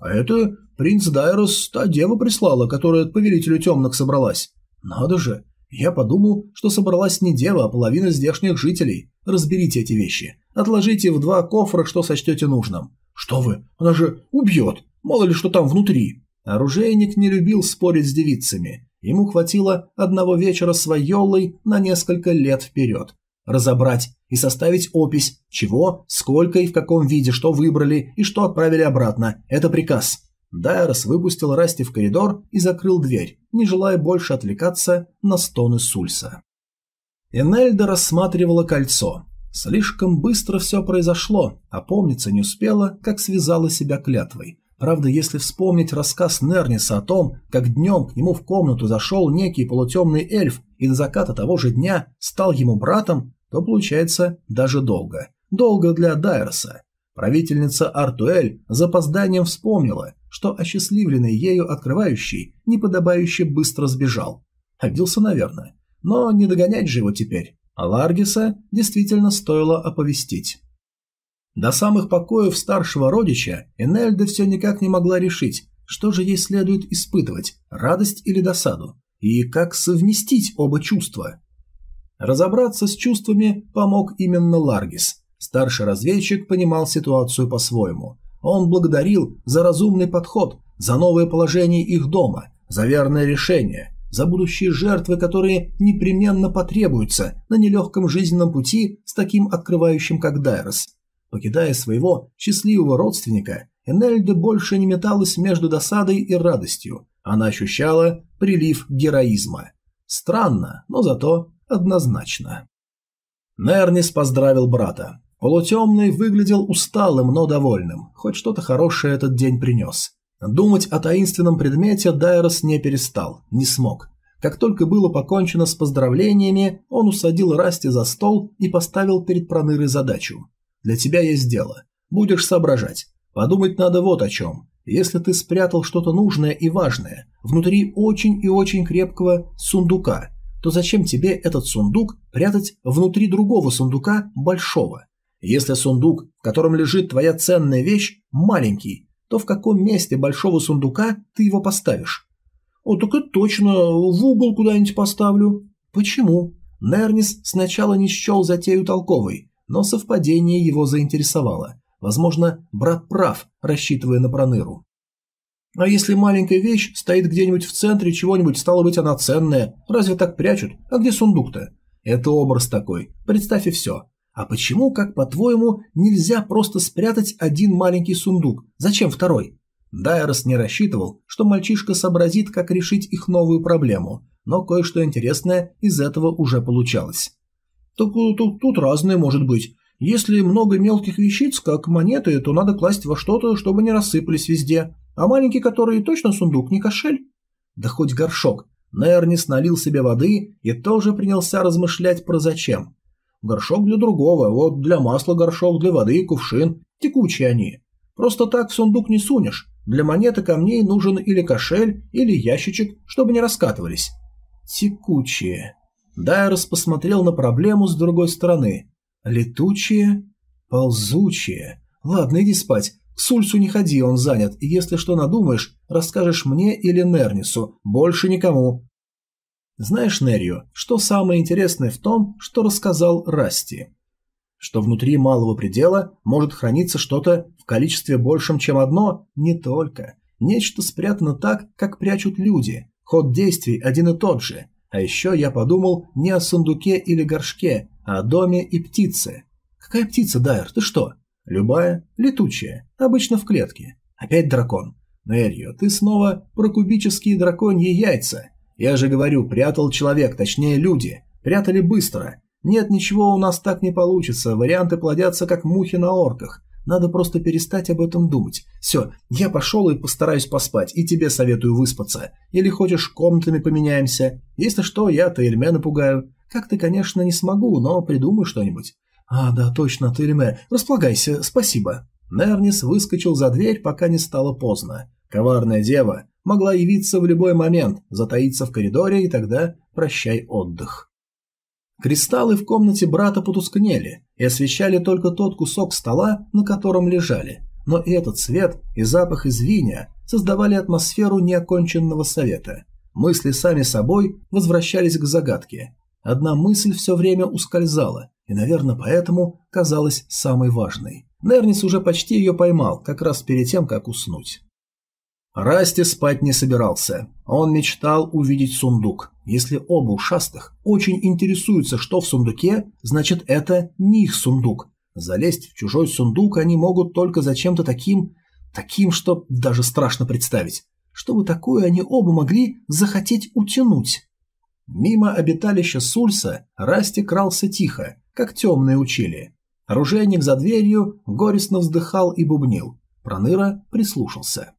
А это принц Дайрос та дева прислала, которая к повелителю темных собралась. Надо же, я подумал, что собралась не дева, а половина здешних жителей. Разберите эти вещи. Отложите в два кофра, что сочтете нужным. Что вы, она же убьет. Мало ли что там внутри. Оружейник не любил спорить с девицами. Ему хватило одного вечера с Вайолой на несколько лет вперед. Разобрать и составить опись, чего, сколько и в каком виде, что выбрали и что отправили обратно. Это приказ. Дайрос выпустил Расти в коридор и закрыл дверь, не желая больше отвлекаться на стоны Сульса. Энельда рассматривала кольцо. Слишком быстро все произошло, а помниться не успела, как связала себя клятвой. Правда, если вспомнить рассказ Нерниса о том, как днем к нему в комнату зашел некий полутемный эльф и до заката того же дня стал ему братом, то получается даже долго. Долго для Дайроса. Правительница Артуэль с запозданием вспомнила, что осчастливленный ею открывающий неподобающе быстро сбежал. Обиделся, наверное. Но не догонять же его теперь. А Ларгиса действительно стоило оповестить. До самых покоев старшего родича Энельда все никак не могла решить, что же ей следует испытывать, радость или досаду, и как совместить оба чувства. Разобраться с чувствами помог именно Ларгис. Старший разведчик понимал ситуацию по-своему. Он благодарил за разумный подход, за новое положение их дома, за верное решение, за будущие жертвы, которые непременно потребуются на нелегком жизненном пути с таким открывающим, как Дайрос – Покидая своего счастливого родственника, Энельда больше не металась между досадой и радостью. Она ощущала прилив героизма. Странно, но зато однозначно. Нернис поздравил брата. Полутемный выглядел усталым, но довольным. Хоть что-то хорошее этот день принес. Думать о таинственном предмете Дайрос не перестал, не смог. Как только было покончено с поздравлениями, он усадил Расти за стол и поставил перед Пронырой задачу. Для тебя есть дело. Будешь соображать. Подумать надо вот о чем. Если ты спрятал что-то нужное и важное внутри очень и очень крепкого сундука, то зачем тебе этот сундук прятать внутри другого сундука большого? Если сундук, в котором лежит твоя ценная вещь, маленький, то в каком месте большого сундука ты его поставишь? О, так это точно, в угол куда-нибудь поставлю. Почему? Нернис сначала не счел затею толковой, но совпадение его заинтересовало. Возможно, брат прав, рассчитывая на проныру. А если маленькая вещь стоит где-нибудь в центре чего-нибудь, стало быть, она ценная, разве так прячут? А где сундук-то? Это образ такой, представь и все. А почему, как по-твоему, нельзя просто спрятать один маленький сундук? Зачем второй? Дайрос не рассчитывал, что мальчишка сообразит, как решить их новую проблему, но кое-что интересное из этого уже получалось. «Так тут, тут разное может быть. Если много мелких вещиц, как монеты, то надо класть во что-то, чтобы не рассыпались везде. А маленький, который точно сундук, не кошель? Да хоть горшок. Нернис налил себе воды и тоже принялся размышлять про зачем. Горшок для другого, вот для масла горшок, для воды кувшин. Текучие они. Просто так в сундук не сунешь. Для монеты камней нужен или кошель, или ящичек, чтобы не раскатывались. Текучие. Дайрос посмотрел на проблему с другой стороны. Летучие, ползучие. Ладно, иди спать. К Сульсу не ходи, он занят, и если что надумаешь, расскажешь мне или Нернису, больше никому. Знаешь, Нерью, что самое интересное в том, что рассказал Расти? Что внутри малого предела может храниться что-то в количестве большем, чем одно? Не только. Нечто спрятано так, как прячут люди. Ход действий один и тот же. А еще я подумал не о сундуке или горшке, а о доме и птице. Какая птица, Дайер, ты что? Любая, летучая, обычно в клетке. Опять дракон. Нерью, ты снова про кубические драконьи яйца. Я же говорю, прятал человек, точнее люди. Прятали быстро. Нет, ничего у нас так не получится, варианты плодятся как мухи на орках. Надо просто перестать об этом думать. Все, я пошел и постараюсь поспать, и тебе советую выспаться. Или хочешь, комнатами поменяемся. Если что, я Таэльме напугаю. Как ты, конечно, не смогу, но придумай что-нибудь. «А, да, точно, Тельме. Располагайся, спасибо». Нернис выскочил за дверь, пока не стало поздно. Коварная дева могла явиться в любой момент, затаиться в коридоре, и тогда прощай отдых. Кристаллы в комнате брата потускнели и освещали только тот кусок стола, на котором лежали. Но и этот свет и запах извиния создавали атмосферу неоконченного совета. Мысли сами собой возвращались к загадке. Одна мысль все время ускользала, и, наверное, поэтому казалась самой важной. Нернис уже почти ее поймал, как раз перед тем, как уснуть. Расти спать не собирался. Он мечтал увидеть сундук. Если оба ушастых очень интересуются, что в сундуке, значит это не их сундук. Залезть в чужой сундук они могут только за чем-то таким, таким, что даже страшно представить. Что бы такое они оба могли захотеть утянуть? Мимо обиталища Сульса Расти крался тихо, как темные учили. Оружейник за дверью горестно вздыхал и бубнил. Проныра прислушался.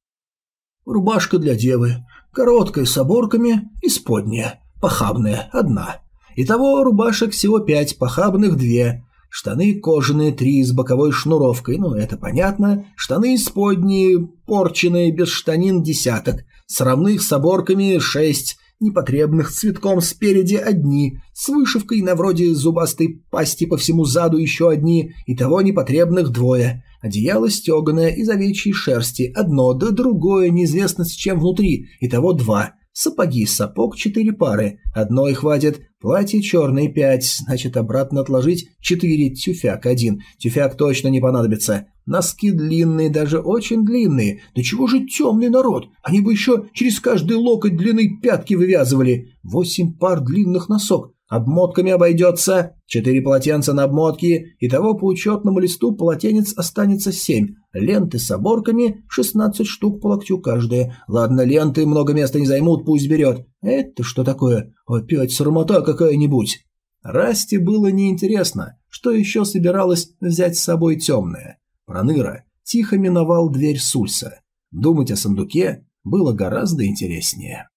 «Рубашка для девы, короткая с оборками и сподняя, похабная одна. Итого рубашек всего пять, похабных две, штаны кожаные три с боковой шнуровкой, ну это понятно, штаны сподние, порченые, без штанин десяток, срамных с оборками шесть, непотребных цветком спереди одни, с вышивкой на вроде зубастой пасти по всему заду еще одни, и того непотребных двое. Одеяло стеганое из овечьей шерсти, одно, да другое, неизвестно с чем внутри, и того два. Сапоги, сапог четыре пары, одной хватит, платье черное пять, значит обратно отложить четыре, тюфяк один, тюфяк точно не понадобится. Носки длинные, даже очень длинные. Да чего же темный народ? Они бы еще через каждый локоть длины пятки вывязывали. Восемь пар длинных носок. Обмотками обойдется. Четыре полотенца на обмотки. Итого по учетному листу полотенец останется семь. Ленты с оборками шестнадцать штук по локтю каждая. Ладно, ленты много места не займут, пусть берет. Это что такое? Опять срамота какая-нибудь. Расти было неинтересно, что еще собиралась взять с собой темное. Проныра тихо миновал дверь Сульса. Думать о сундуке было гораздо интереснее.